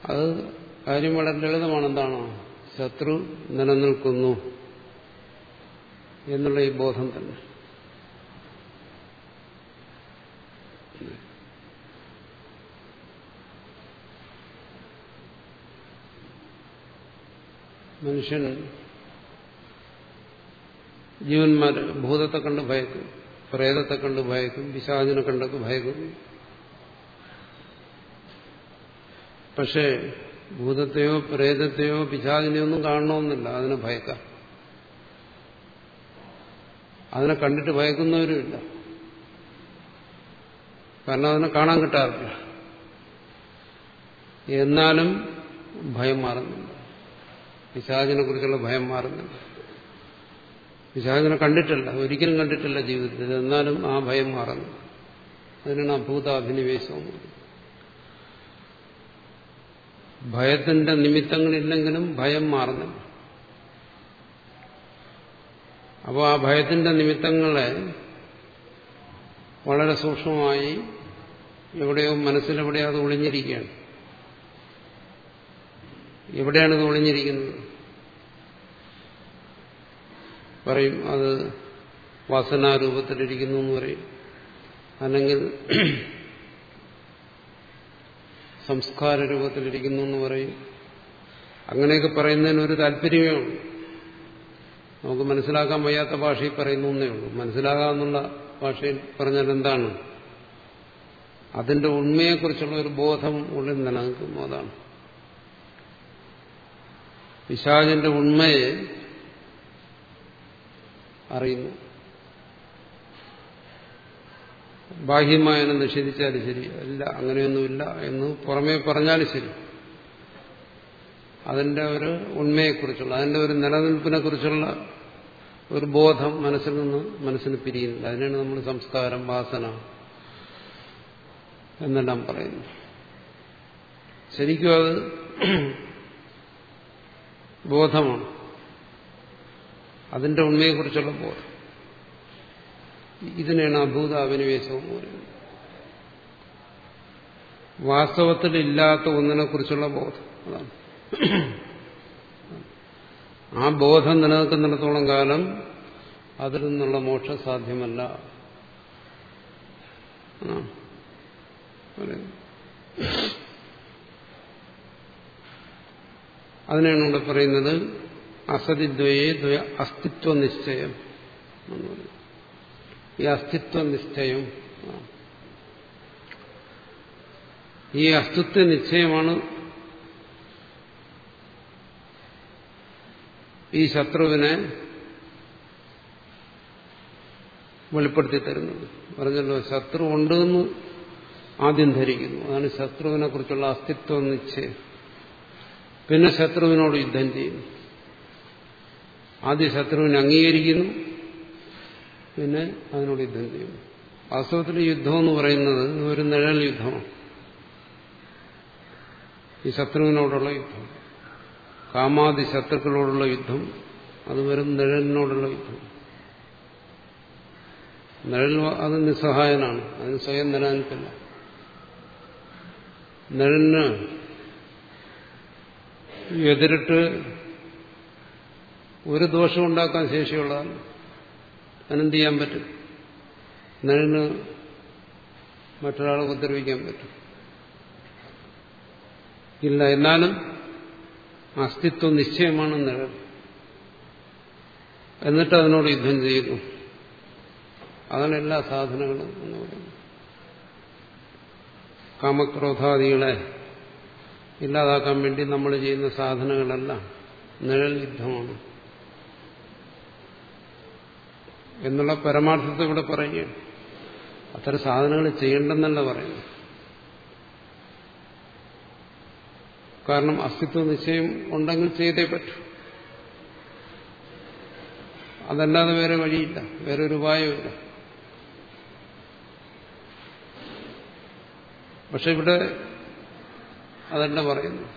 അത് കാര്യം വളരെ ലളിതമാണ് എന്താണോ ശത്രു നിലനിൽക്കുന്നു. എന്നുള്ള ഈ ബോധം തന്നെ. മനുഷ്യൻ ജീവന്മാര് ഭൂതത്തെ കണ്ട് ഭയക്കും പ്രേതത്തെ കണ്ട് ഭയക്കും വിശാചനെ കണ്ടൊക്കെ ഭയക്കും. പക്ഷേ ഭൂതത്തെയോ പ്രേതത്തെയോ പിശാചിനെയൊന്നും കാണണമെന്നില്ല അതിനെ ഭയക്കാം. അതിനെ കണ്ടിട്ട് ഭയക്കുന്നവരുമില്ല കാരണം അതിനെ കാണാൻ കിട്ടാറില്ല. എന്നാലും ഭയം മാറുന്നില്ല. പിശാചിനെ കുറിച്ചുള്ള ഭയം മാറുന്നില്ല. പിശാചിനെ കണ്ടിട്ടില്ല. ഒരിക്കലും കണ്ടിട്ടില്ല ജീവിതത്തിൽ. എന്നാലും ആ ഭയം മാറുന്നു അതിനാണ് അഭൂത അഭിനിവേശം ഭയത്തിന്റെ നിമിത്തങ്ങളില്ലെങ്കിലും ഭയം മാറുന്നില്ല. അപ്പോൾ ആ ഭയത്തിന്റെ നിമിത്തങ്ങളെ വളരെ സൂക്ഷ്മമായി എവിടെയോ മനസ്സിലെവിടെയോ അത് ഒളിഞ്ഞിരിക്കുകയാണ്. എവിടെയാണ് ഒളിഞ്ഞിരിക്കുന്നത്? പറയും അത് വാസനാരൂപത്തിലിരിക്കുന്നു എന്ന് പറയും. അല്ലെങ്കിൽ സംസ്കാര രൂപത്തിലിരിക്കുന്നു എന്ന് പറയും. അങ്ങനെയൊക്കെ പറയുന്നതിന് ഒരു താല്പര്യമേ ഉള്ളൂ. നമുക്ക് മനസ്സിലാക്കാൻ വയ്യാത്ത ഭാഷയിൽ പറയുന്നു എന്നേ ഉള്ളൂ. മനസ്സിലാകാമെന്നുള്ള ഭാഷയിൽ പറഞ്ഞാൽ എന്താണ്? അതിന്റെ ഉണ്മയെക്കുറിച്ചുള്ള ഒരു ബോധം ഉള്ളിൽ നിലനിൽക്കുന്നു അതാണ്. പിശാചിന്റെ ഉണ്മയെ അറിയുന്നു. ബാഹ്യമായതിനെ നിഷേധിച്ചാലും ശരി അല്ല അങ്ങനെയൊന്നുമില്ല എന്ന് പുറമേ പറഞ്ഞാലും ശരി. അതിന്റെ ഒരു ഉണ്മയെക്കുറിച്ചുള്ള അതിന്റെ ഒരു നിലനിൽപ്പിനെ കുറിച്ചുള്ള ഒരു ബോധം മനസ്സിൽ നിന്ന് മനസ്സിന് പിരിയുന്നില്ല. അതിനാണ് നമ്മൾ സംസ്കാരം വാസന എന്നെല്ലാം പറയുന്നു ശരിക്കും അത് ബോധമാണ്. അതിന്റെ ഉണ്മയെക്കുറിച്ചുള്ള ബോധം. ഇതിനെയാണ് അഭൂത അഭിനിവേശം എന്ന് പറയുന്നത്. വാസ്തവത്തിൽ ഇല്ലാത്ത ഒന്നിനെ കുറിച്ചുള്ള ബോധം. അതാണ്. ആ ബോധം നിലനിൽക്കുന്നിടത്തോളം കാലം അതിൽ നിന്നുള്ള മോക്ഷം സാധ്യമല്ല. അതിനാണ് ഇവിടെ പറയുന്നത് അസതിദ്വയെ ദ്വയ അസ്തിത്വ നിശ്ചയം ഈ അസ്തിത്വ നിശ്ചയം ഈ അസ്തിത്വ നിശ്ചയമാണ് ഈ ശത്രുവിനെ വെളിപ്പെടുത്തി തരുന്നത്. പറഞ്ഞല്ലോ ശത്രു ഉണ്ടെന്ന് ആദ്യം ധരിക്കുന്നു. അതാണ് ശത്രുവിനെ കുറിച്ചുള്ള അസ്തിത്വ നിശ്ചയം. പിന്നെ ശത്രുവിനോട് യുദ്ധം ചെയ്യുന്നു. ആദ്യ ശത്രുവിനെ അംഗീകരിക്കുന്നു. പിന്നെ അതിനോട് യുദ്ധം ചെയ്യുന്നു. വാസ്തവത്തിൽ യുദ്ധം എന്ന് പറയുന്നത് ഒരു നിഴൽ യുദ്ധമാണ്. ഈ ശത്രുവിനോടുള്ള യുദ്ധം. കാമാദി ശത്രുക്കളോടുള്ള യുദ്ധം അത് വെറും നിഴലിനോടുള്ള യുദ്ധം. നിഴൽ അത് നിസ്സഹായനാണ് അതിന് സ്വയം നിലനിൽപ്പില്ല നിഴലിന് എതിരിട്ട് ഒരു ദോഷം ഉണ്ടാക്കാൻ ശേഷിയുള്ളതാണ് അതിനെന്ത് ചെയ്യാൻ പറ്റും? നിഴലിന് മറ്റൊരാളെ ഉപദ്രവിക്കാൻ പറ്റും. ഇല്ല എന്നാലും അസ്തിത്വം നിശ്ചയമാണ് നിഴൽ എന്നിട്ട് അതിനോട് യുദ്ധം ചെയ്യുന്നു അതാണ് എല്ലാ സാധനങ്ങളും എന്ന് പറയുന്നത്. കാമക്രോധാദികളെ ഇല്ലാതാക്കാൻ വേണ്ടി നമ്മൾ ചെയ്യുന്ന സാധനങ്ങളെല്ലാം നിഴൽ യുദ്ധമാണ്. എന്നുള്ള പരമാർത്ഥത്തെ ഇവിടെ പറയുകയാണ്. അത്തരം സാധനങ്ങൾ ചെയ്യണ്ടെന്നല്ല പറയുന്നു കാരണം അസ്തിത്വ നിശ്ചയം ഉണ്ടെങ്കിൽ ചെയ്തേ പറ്റൂ. അതല്ലാതെ വേറെ വഴിയില്ല. വേറെ ഒരു ഉപായമില്ല പക്ഷെ ഇവിടെ അതല്ല പറയുന്നു.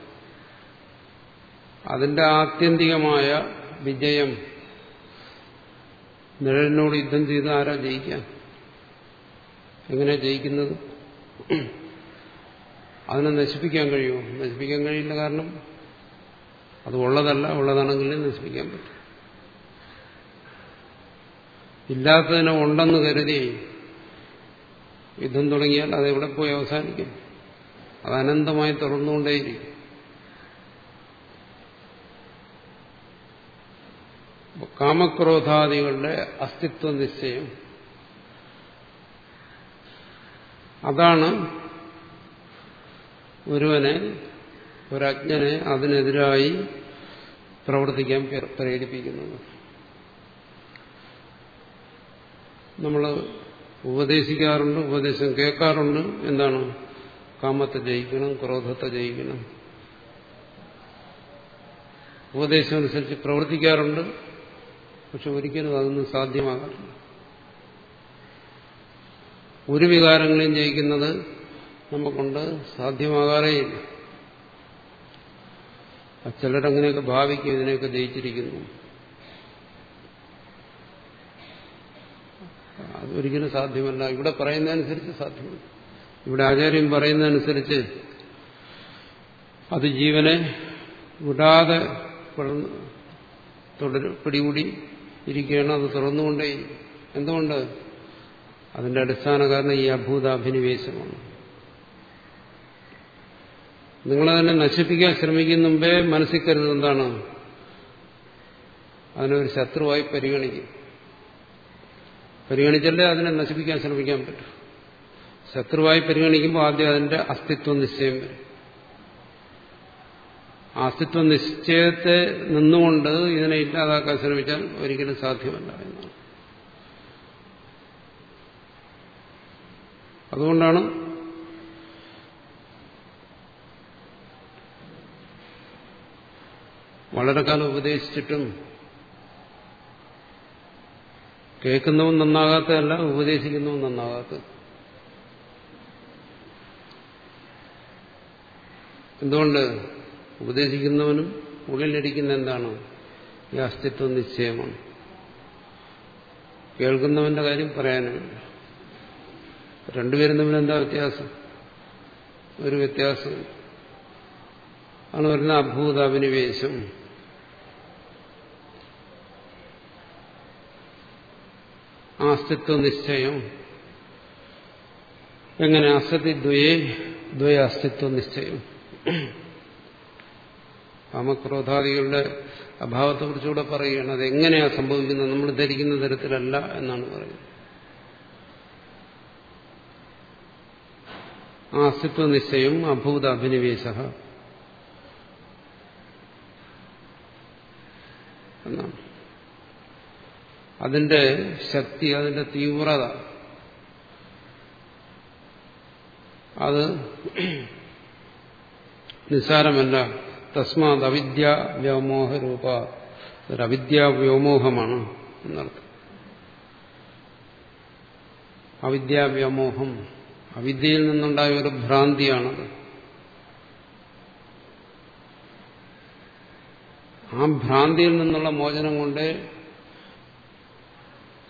അതിന്റെ ആത്യന്തികമായ വിജയം നിഴലിനോട് യുദ്ധം ചെയ്ത് ആരാ ജയിക്കാൻ? എങ്ങനെ ജയിക്കുന്നത്? അതിനെ നശിപ്പിക്കാൻ കഴിയുമോ? നശിപ്പിക്കാൻ കഴിയില്ല കാരണം അത് ഉള്ളതല്ല ഉള്ളതാണെങ്കിലും നശിപ്പിക്കാൻ പറ്റും ഇല്ലാത്തതിനെ ഉണ്ടെന്ന് കരുതി യുദ്ധം തുടങ്ങിയാൽ അത് എവിടെ പോയി അവസാനിക്കും? അത് അനന്തമായി തുടർന്നുകൊണ്ടേയിരിക്കും. കാമക്രോധാദികളുടെ അസ്തിത്വ നിശ്ചയം അതാണ് ഒരുവനെ ഒരജ്ഞനെ അതിനെതിരായി പ്രവർത്തിക്കാൻ പ്രേരിപ്പിക്കുന്നത്. നമ്മൾ ഉപദേശിക്കാറുണ്ട് ഉപദേശം കേൾക്കാറുണ്ട്. എന്താണ്? കാമത്തെ ജയിക്കണം ക്രോധത്തെ ജയിക്കണം. ഉപദേശം അനുസരിച്ച് പ്രവർത്തിക്കാറുണ്ട്. പക്ഷെ ഒരിക്കലും അതൊന്നും സാധ്യമാകാറില്ല. ഒരു വികാരങ്ങളെയും ജയിക്കുന്നത് നമുക്കൊണ്ട്. സാധ്യമാകാറേയില്ല ചിലരങ്ങനെയൊക്കെ ഭാവിക്കും ഇതിനെയൊക്കെ ജയിച്ചിരിക്കുന്നു. അതൊരിക്കലും സാധ്യമല്ല. ഇവിടെ പറയുന്നതനുസരിച്ച് സാധ്യമല്ല ഇവിടെ ആചാര്യം പറയുന്നതനുസരിച്ച് അത് ജീവനെ വിടാതെ തുടരും പിടികൂടി ഇരിക്കുകയാണ്. അത് തുറന്നുകൊണ്ടേ എന്തുകൊണ്ട്? അതിന്റെ അടിസ്ഥാന കാരണം ഈ അഭൂതാഭിനിവേശമാണ് നിങ്ങളെ തന്നെ നശിപ്പിക്കാൻ ശ്രമിക്കുന്ന മുമ്പേ മനസ്സിൽ കരുത് എന്താണ്? അതിനൊരു ശത്രുവായി പരിഗണിക്കും. പരിഗണിച്ചല്ലേ അതിനെ നശിപ്പിക്കാൻ ശ്രമിക്കാൻ പറ്റും. ശത്രുവായി പരിഗണിക്കുമ്പോൾ ആദ്യം അതിന്റെ അസ്തിത്വ നിശ്ചയം വരും. അസ്തിത്വ നിശ്ചയത്തെ നിന്നുകൊണ്ട് ഇതിനെ ഇല്ലാതാക്കാൻ ശ്രമിച്ചാൽ ഒരിക്കലും സാധ്യമല്ല എന്നാണ്. അതുകൊണ്ടാണ് വളരെ കാലം ഉപദേശിച്ചിട്ടും കേൾക്കുന്നവും നന്നാകാത്തതല്ല ഉപദേശിക്കുന്നവും നന്നാകാത്തത്. എന്തുകൊണ്ട് ഉപദേശിക്കുന്നവനും ഉള്ളിലിരിക്കുന്ന എന്താണ്? ഈ അസ്തിത്വം നിശ്ചയമാണ്. കേൾക്കുന്നവന്റെ കാര്യം പറയാനുമില്ല രണ്ടുപേരും തമ്മിൽ എന്താ വ്യത്യാസം? ഒരു വ്യത്യാസം. ആണ് വരുന്ന അഭൂത അഭിനിവേശം ആസ്തിത്വ നിശ്ചയം. എങ്ങനെ അസതി ദ്വയേ ദ്വയ അസ്തിത്വ നിശ്ചയം. കാമക്രോധാദികളുടെ അഭാവത്തെ കുറിച്ചുകൂടെ പറയുകയാണ് അത് എങ്ങനെയാ സംഭവിക്കുന്നത്? നമ്മൾ ധരിക്കുന്ന തരത്തിലല്ല എന്നാണ് പറയുന്നത്. ആ അസ്തിത്വ നിശ്ചയം അഭൂത അഭിനിവേശ. എന്നാണ്. അതിന്റെ ശക്തി അതിന്റെ തീവ്രത. അത് നിസ്സാരമല്ല. തസ്മാത് അവിദ്യ വ്യോമോഹ രൂപ. അവിദ്യ വ്യോമോഹമാണ് എന്നർത്ഥം. അവിദ്യ വ്യോമോഹം. അവിദ്യയിൽ നിന്നുണ്ടായ ഒരു ഭ്രാന്തിയാണത്. ആ ഭ്രാന്തിയിൽ നിന്നുള്ള മോചനം കൊണ്ട്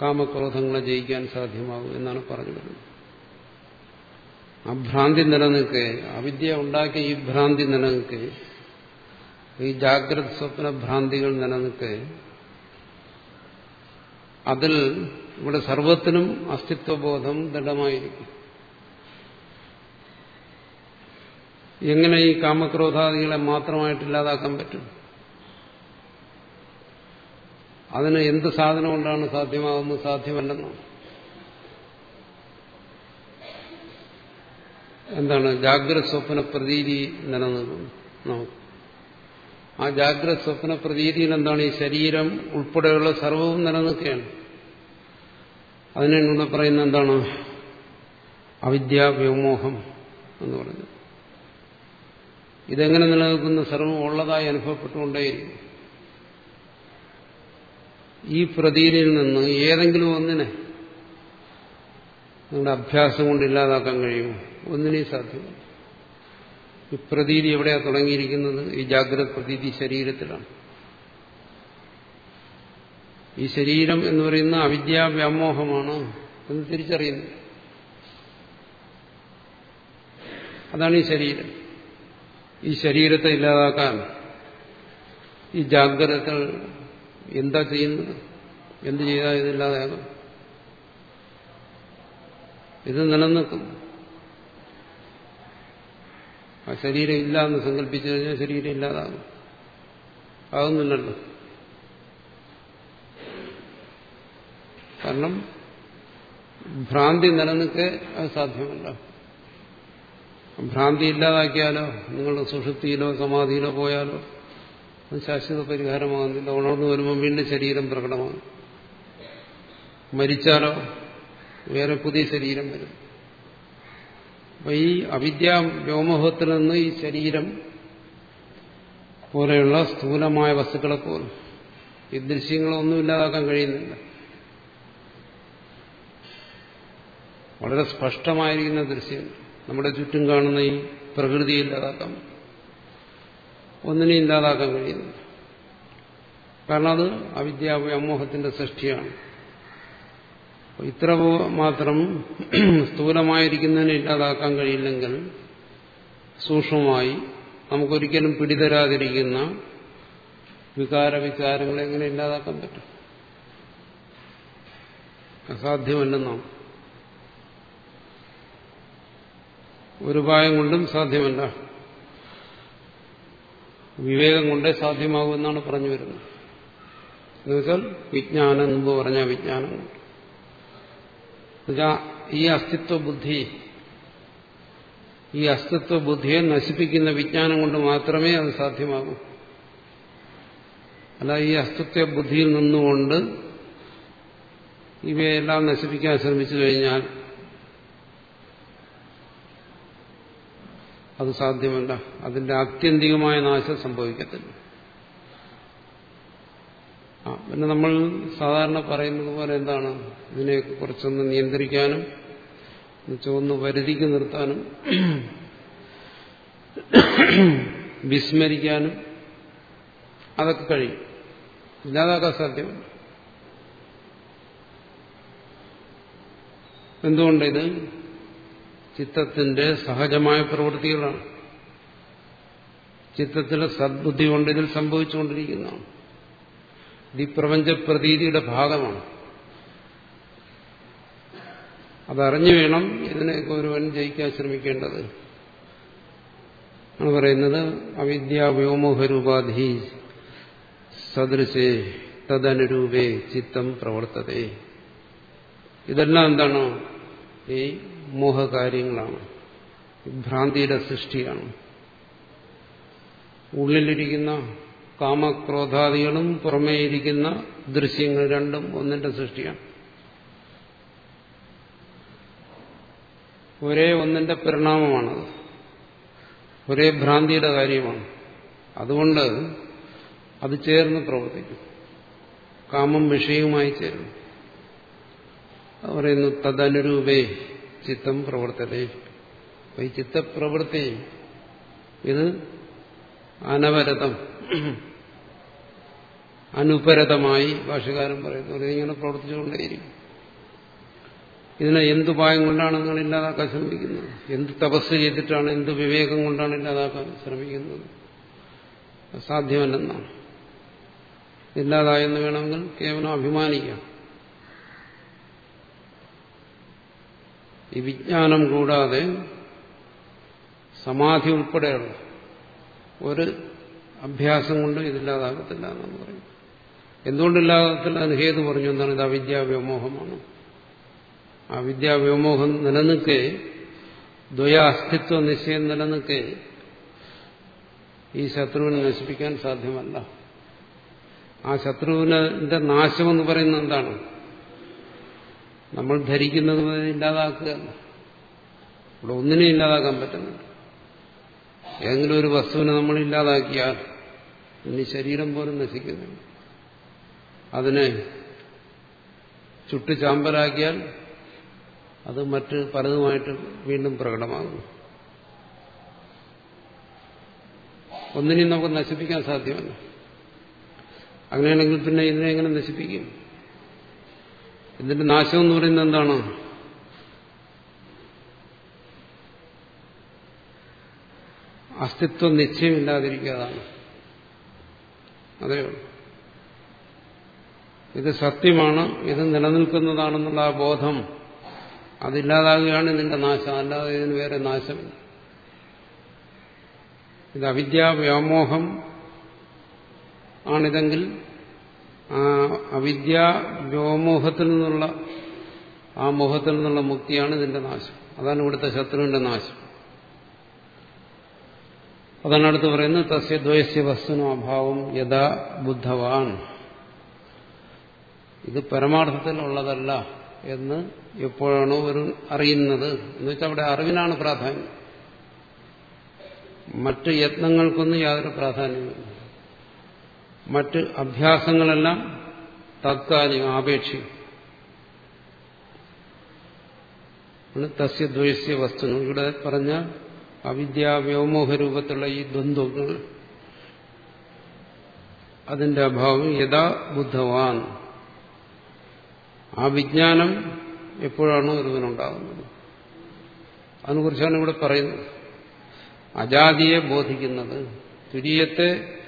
കാമക്രോധങ്ങളെ ജയിക്കാൻ സാധ്യമാകും എന്നാണ് പറഞ്ഞു വരുന്നത് ആ ഭ്രാന്തി നിലനിൽക്കെ അവിദ്യ ഉണ്ടാക്കിയ ഈ ഭ്രാന്തി നിലനിൽക്കെ ഈ ജാഗ്രത സ്വപ്ന ഭ്രാന്തികൾ നിലനിൽക്കെ അതിൽ ഇവിടെ സർവത്തിനും അസ്തിത്വബോധം ദൃഢമായിരിക്കും. എങ്ങനെ ഈ കാമക്രോധാദികളെ മാത്രമായിട്ട് ഇല്ലാതാക്കാൻ പറ്റും? അതിന് എന്ത് സാധനം കൊണ്ടാണ് സാധ്യമാകുന്നത് സാധ്യമല്ലെന്നാണ് എന്താണ് ജാഗ്രത സ്വപ്ന പ്രതീതി നിലനിൽക്കുന്നു നമുക്ക്. ആ ജാഗ്രത സ്വപ്ന പ്രതീതിയിൽ എന്താണ് ഈ ശരീരം ഉൾപ്പെടെയുള്ള സർവവും നിലനിൽക്കുകയാണ്. അതിനുള്ള പറയുന്ന എന്താണ്? അവിദ്യ വ്യോമോഹം എന്ന് പറഞ്ഞു ഇതെങ്ങനെ നിലനിൽക്കുന്ന സർവം ഉള്ളതായി അനുഭവപ്പെട്ടുകൊണ്ടേയിരിക്കും. ഈ പ്രതീതിയിൽ നിന്ന് ഏതെങ്കിലും ഒന്നിനെ നിങ്ങളുടെ അഭ്യാസം കൊണ്ട് ഇല്ലാതാക്കാൻ കഴിയുമോ? ഒന്നിനെയും സാധ്യമല്ല. ഈ പ്രതീതി എവിടെയാണ് തുടങ്ങിയിരിക്കുന്നത്? ഈ ജാഗ്രത പ്രതീതി ശരീരത്തിലാണ്. ഈ ശരീരം എന്ന് പറയുന്ന അവിദ്യാവ്യാമോഹമാണ് എന്ന് തിരിച്ചറിയുന്നു. അതാണ് ഈ ശരീരം. ഈ ശരീരത്തെ ഇല്ലാതാക്കാൻ ഈ ജാഗ്രതകൾ എന്താ ചെയ്യുന്നത്? എന്ത് ചെയ്താൽ ഇതില്ലാതെയാകും ഇത് നിലനിൽക്കും. ആ ശരീരം ഇല്ല എന്ന് സങ്കല്പിച്ചു കഴിഞ്ഞാൽ ശരീരം ഇല്ലാതാകും. ആകുന്നില്ലല്ലോ കാരണം ഭ്രാന്തി നിലനിൽക്കെ അത് സാധ്യമല്ല. ഭ്രാന്തി ഇല്ലാതാക്കിയാലോ? നിങ്ങൾ സുഷുപ്തിയിലോ സമാധിയിലോ പോയാലോ? അത് ശാശ്വത പരിഹാരമാകുന്നില്ല ഉണർന്നു വരുമ്പോൾ വീണ്ടും ശരീരം പ്രകടമാകും മരിച്ചാലോ? വേറെ പുതിയ ശരീരം വരും. അപ്പൊ ഈ അവിദ്യാ വ്യോമോഹത്തിൽ നിന്ന് ഈ ശരീരം പോലെയുള്ള സ്ഥൂലമായ വസ്തുക്കളെ പോലും ഈ ദൃശ്യങ്ങളൊന്നും ഇല്ലാതാക്കാൻ കഴിയുന്നില്ല. വളരെ സ്പഷ്ടമായിരിക്കുന്ന ദൃശ്യം നമ്മുടെ ചുറ്റും കാണുന്ന ഈ പ്രകൃതി ഇല്ലാതാക്കാൻ. ഒന്നിനെ ഇല്ലാതാക്കാൻ കഴിയുന്നില്ല. കാരണം അത് അവിദ്യ വ്യാമോഹത്തിന്റെ സൃഷ്ടിയാണ്. ഇത്ര മാത്രം സ്ഥൂലമായിരിക്കുന്നതിനെ ഇല്ലാതാക്കാൻ കഴിയില്ലെങ്കിൽ സൂക്ഷ്മമായി നമുക്കൊരിക്കലും പിടിതരാതിരിക്കുന്ന വികാര വിചാരങ്ങളെ എങ്ങനെ ഇല്ലാതാക്കാൻ പറ്റും? അസാധ്യമല്ലെന്നാണ്. ഒരു ഉപായം കൊണ്ടും സാധ്യമല്ല. വിവേകം കൊണ്ടേ സാധ്യമാകുമെന്നാണ് പറഞ്ഞു വരുന്നത്. എന്നുവെച്ചാൽ വിജ്ഞാനം മുമ്പ് പറഞ്ഞ വിജ്ഞാനം കൊണ്ട്. ഈ അസ്തിത്വ ബുദ്ധി ഈ അസ്തിത്വ ബുദ്ധിയെ നശിപ്പിക്കുന്ന വിജ്ഞാനം കൊണ്ട് മാത്രമേ അത് സാധ്യമാകൂ. അല്ല ഈ അസ്തിത്വ ബുദ്ധിയിൽ നിന്നുകൊണ്ട് ഇവയെല്ലാം നശിപ്പിക്കാൻ ശ്രമിച്ചു കഴിഞ്ഞാൽ അത് സാധ്യമല്ല. അതിന്റെ ആത്യന്തികമായ നാശം സംഭവിക്കത്തില്ല. പിന്നെ നമ്മൾ സാധാരണ പറയുന്നത് പോലെ എന്താണ്? ഇതിനെ കുറച്ചൊന്ന് നിയന്ത്രിക്കാനും ഒന്ന് വരുതിക്ക് നിർത്താനും വിസ്മരിക്കാനും അതൊക്കെ കഴിയും. ഇല്ലാതാക്കാൻ സാധ്യമല്ല. എന്തുകൊണ്ടിത് ചിത്തത്തിന്റെ സഹജമായ പ്രവൃത്തികളാണ്. ചിത്തത്തിലെ സദ്ബുദ്ധി കൊണ്ട് ഇതിൽ സംഭവിച്ചുകൊണ്ടിരിക്കുന്നതാണ് ഇത് ഈ പ്രപഞ്ചപ്രതീതിയുടെ ഭാഗമാണ്. അതറിഞ്ഞു വേണം ഇതിനെ ഒരുവൻ ജയിക്കാൻ ശ്രമിക്കേണ്ടത്. ആണ് പറയുന്നത് അവിദ്യ വ്യോമോഹരൂപാധി സദൃശേ തദനുരൂപേ ചിത്തം പ്രവർത്തതേ. ഇതെല്ലാം എന്താണ്? ഈ മോഹകാര്യങ്ങളാണ്. ഭ്രാന്തിയുടെ സൃഷ്ടിയാണ്. ഉള്ളിലിരിക്കുന്ന കാമക്രോധാദികളും പുറമേയിരിക്കുന്ന ദൃശ്യങ്ങൾ രണ്ടും ഒന്നിന്റെ സൃഷ്ടിയാണ്. ഒരേ ഒന്നിന്റെ പരിണാമമാണത് ഒരേ ഭ്രാന്തിയുടെ കാര്യമാണ്. അതുകൊണ്ട് അത് ചേർന്ന് പ്രവർത്തിക്കും. കാമം വിഷയവുമായി ചേരുന്നു പറയുന്നു തദനുരൂപേ ചിത്തം പ്രവർത്തതേ ഈ ചിത്തപ്രവൃത്തി ഇത് അനവരതം അനുപരതമായി ഭാഷകാരൻ പറയുന്നു. ഇതിങ്ങനെ പ്രവർത്തിച്ചുകൊണ്ടേയിരിക്കും. ഇതിനെ എന്ത് ഉപായം കൊണ്ടാണ് നിങ്ങൾ ഇല്ലാതാക്കാൻ ശ്രമിക്കുന്നത്? എന്ത് തപസ് ചെയ്തിട്ടാണ് എന്ത് വിവേകം കൊണ്ടാണ് ഇല്ലാതാക്കാൻ ശ്രമിക്കുന്നത്? സാധ്യമല്ലെന്നാണ്. ഇല്ലാതായെന്ന് വേണമെങ്കിൽ കേവലം അഭിമാനിക്കാം. ഈ വിജ്ഞാനം കൂടാതെ സമാധി ഉൾപ്പെടെയുള്ള ഒരു അഭ്യാസം കൊണ്ട് ഇതില്ലാതാകത്തില്ല എന്നാണ് പറയുന്നത്. എന്തുകൊണ്ടില്ലാകത്തില്ല അതിന് ഹേതു പറഞ്ഞു എന്താണ്? ഇത് അവിദ്യാവ്യമോഹമാണ്. ആ വിദ്യാവ്യമോഹം നിലനിൽക്കെ ദ്വയ അസ്തിത്വ നിശ്ചയം നിലനിൽക്കെ ഈ ശത്രുവിനെ നശിപ്പിക്കാൻ സാധ്യമല്ല. ആ ശത്രുവിനെ നാശമെന്ന് പറയുന്നത് എന്താണ്? നമ്മൾ ധരിക്കുന്നത് ഇല്ലാതാക്കുക ഇവിടെ ഒന്നിനെ ഇല്ലാതാക്കാൻ പറ്റുന്നുണ്ട് ഏതെങ്കിലും ഒരു വസ്തുവിനെ നമ്മൾ ഇല്ലാതാക്കിയാൽ ഇനി ശരീരം പോലും നശിക്കുന്നുണ്ട് അതിനെ ചുട്ടു ചാമ്പലാക്കിയാൽ അത് മറ്റ് പലതുമായിട്ട് വീണ്ടും പ്രകടമാകുന്നു. ഒന്നിനെയും നമുക്ക് നശിപ്പിക്കാൻ സാധ്യമല്ല. അങ്ങനെയാണെങ്കിൽ പിന്നെ ഇതിനെ എങ്ങനെ നശിപ്പിക്കും? ഇതിന്റെ നാശം എന്ന് പറയുന്നത് എന്താണ്? അസ്തിത്വം നിശ്ചയമില്ലാതിരിക്കാതാണ് അതേ. ഉള്ളൂ ഇത് സത്യമാണ് ഇത് നിലനിൽക്കുന്നതാണെന്നുള്ള ആ ബോധം അതില്ലാതാകുകയാണ് ഇതിന്റെ നാശം. അല്ലാതെ ഇതിന് വേറെ നാശമില്ല. ഇത് അവിദ്യാവ്യാമോഹം ആണിതെങ്കിൽ ആ അവിദ്യാ വ്യോമോഹത്തിൽ നിന്നുള്ള ആ മോഹത്തിൽ നിന്നുള്ള മുക്തിയാണ് ഇതിന്റെ നാശം. അതാണ് ഇവിടുത്തെ ശത്രുവിന്റെ നാശം. അതാണ് അടുത്ത് പറയുന്നത് തസ്യ ദ്വയസ്യ വസ്തുനോ അഭാവം യഥാ ബുദ്ധവാൻ. ഇത് പരമാർത്ഥത്തിൽ ഉള്ളതല്ല എന്ന് എപ്പോഴാണോ ഒരു അറിയുന്നത്. എന്ന് വെച്ചാൽ അവിടെ അറിവിനാണ് പ്രാധാന്യം. മറ്റ് യത്നങ്ങൾക്കൊന്നും യാതൊരു പ്രാധാന്യമില്ല മറ്റ് അഭ്യാസങ്ങളെല്ലാം താത്കാലികം ആപേക്ഷിക്കും തസ്യ ദ്വയസ്യ വസ്തുനും ഇവിടെ പറഞ്ഞ അവിദ്യാവ്യോമോഹ രൂപത്തിലുള്ള ഈ ദ്വന്ദ്വങ്ങൾ അതിന്റെ അഭാവം യഥാ ബുദ്ധവാൻ. ആ വിജ്ഞാനം എപ്പോഴാണോ ഒരുവനുണ്ടാകുന്നത്. അതിനെക്കുറിച്ചാണ് ഇവിടെ പറയുന്നത്. അജാതിയെ ബോധിക്കുന്നത്. തുര്യത്തെ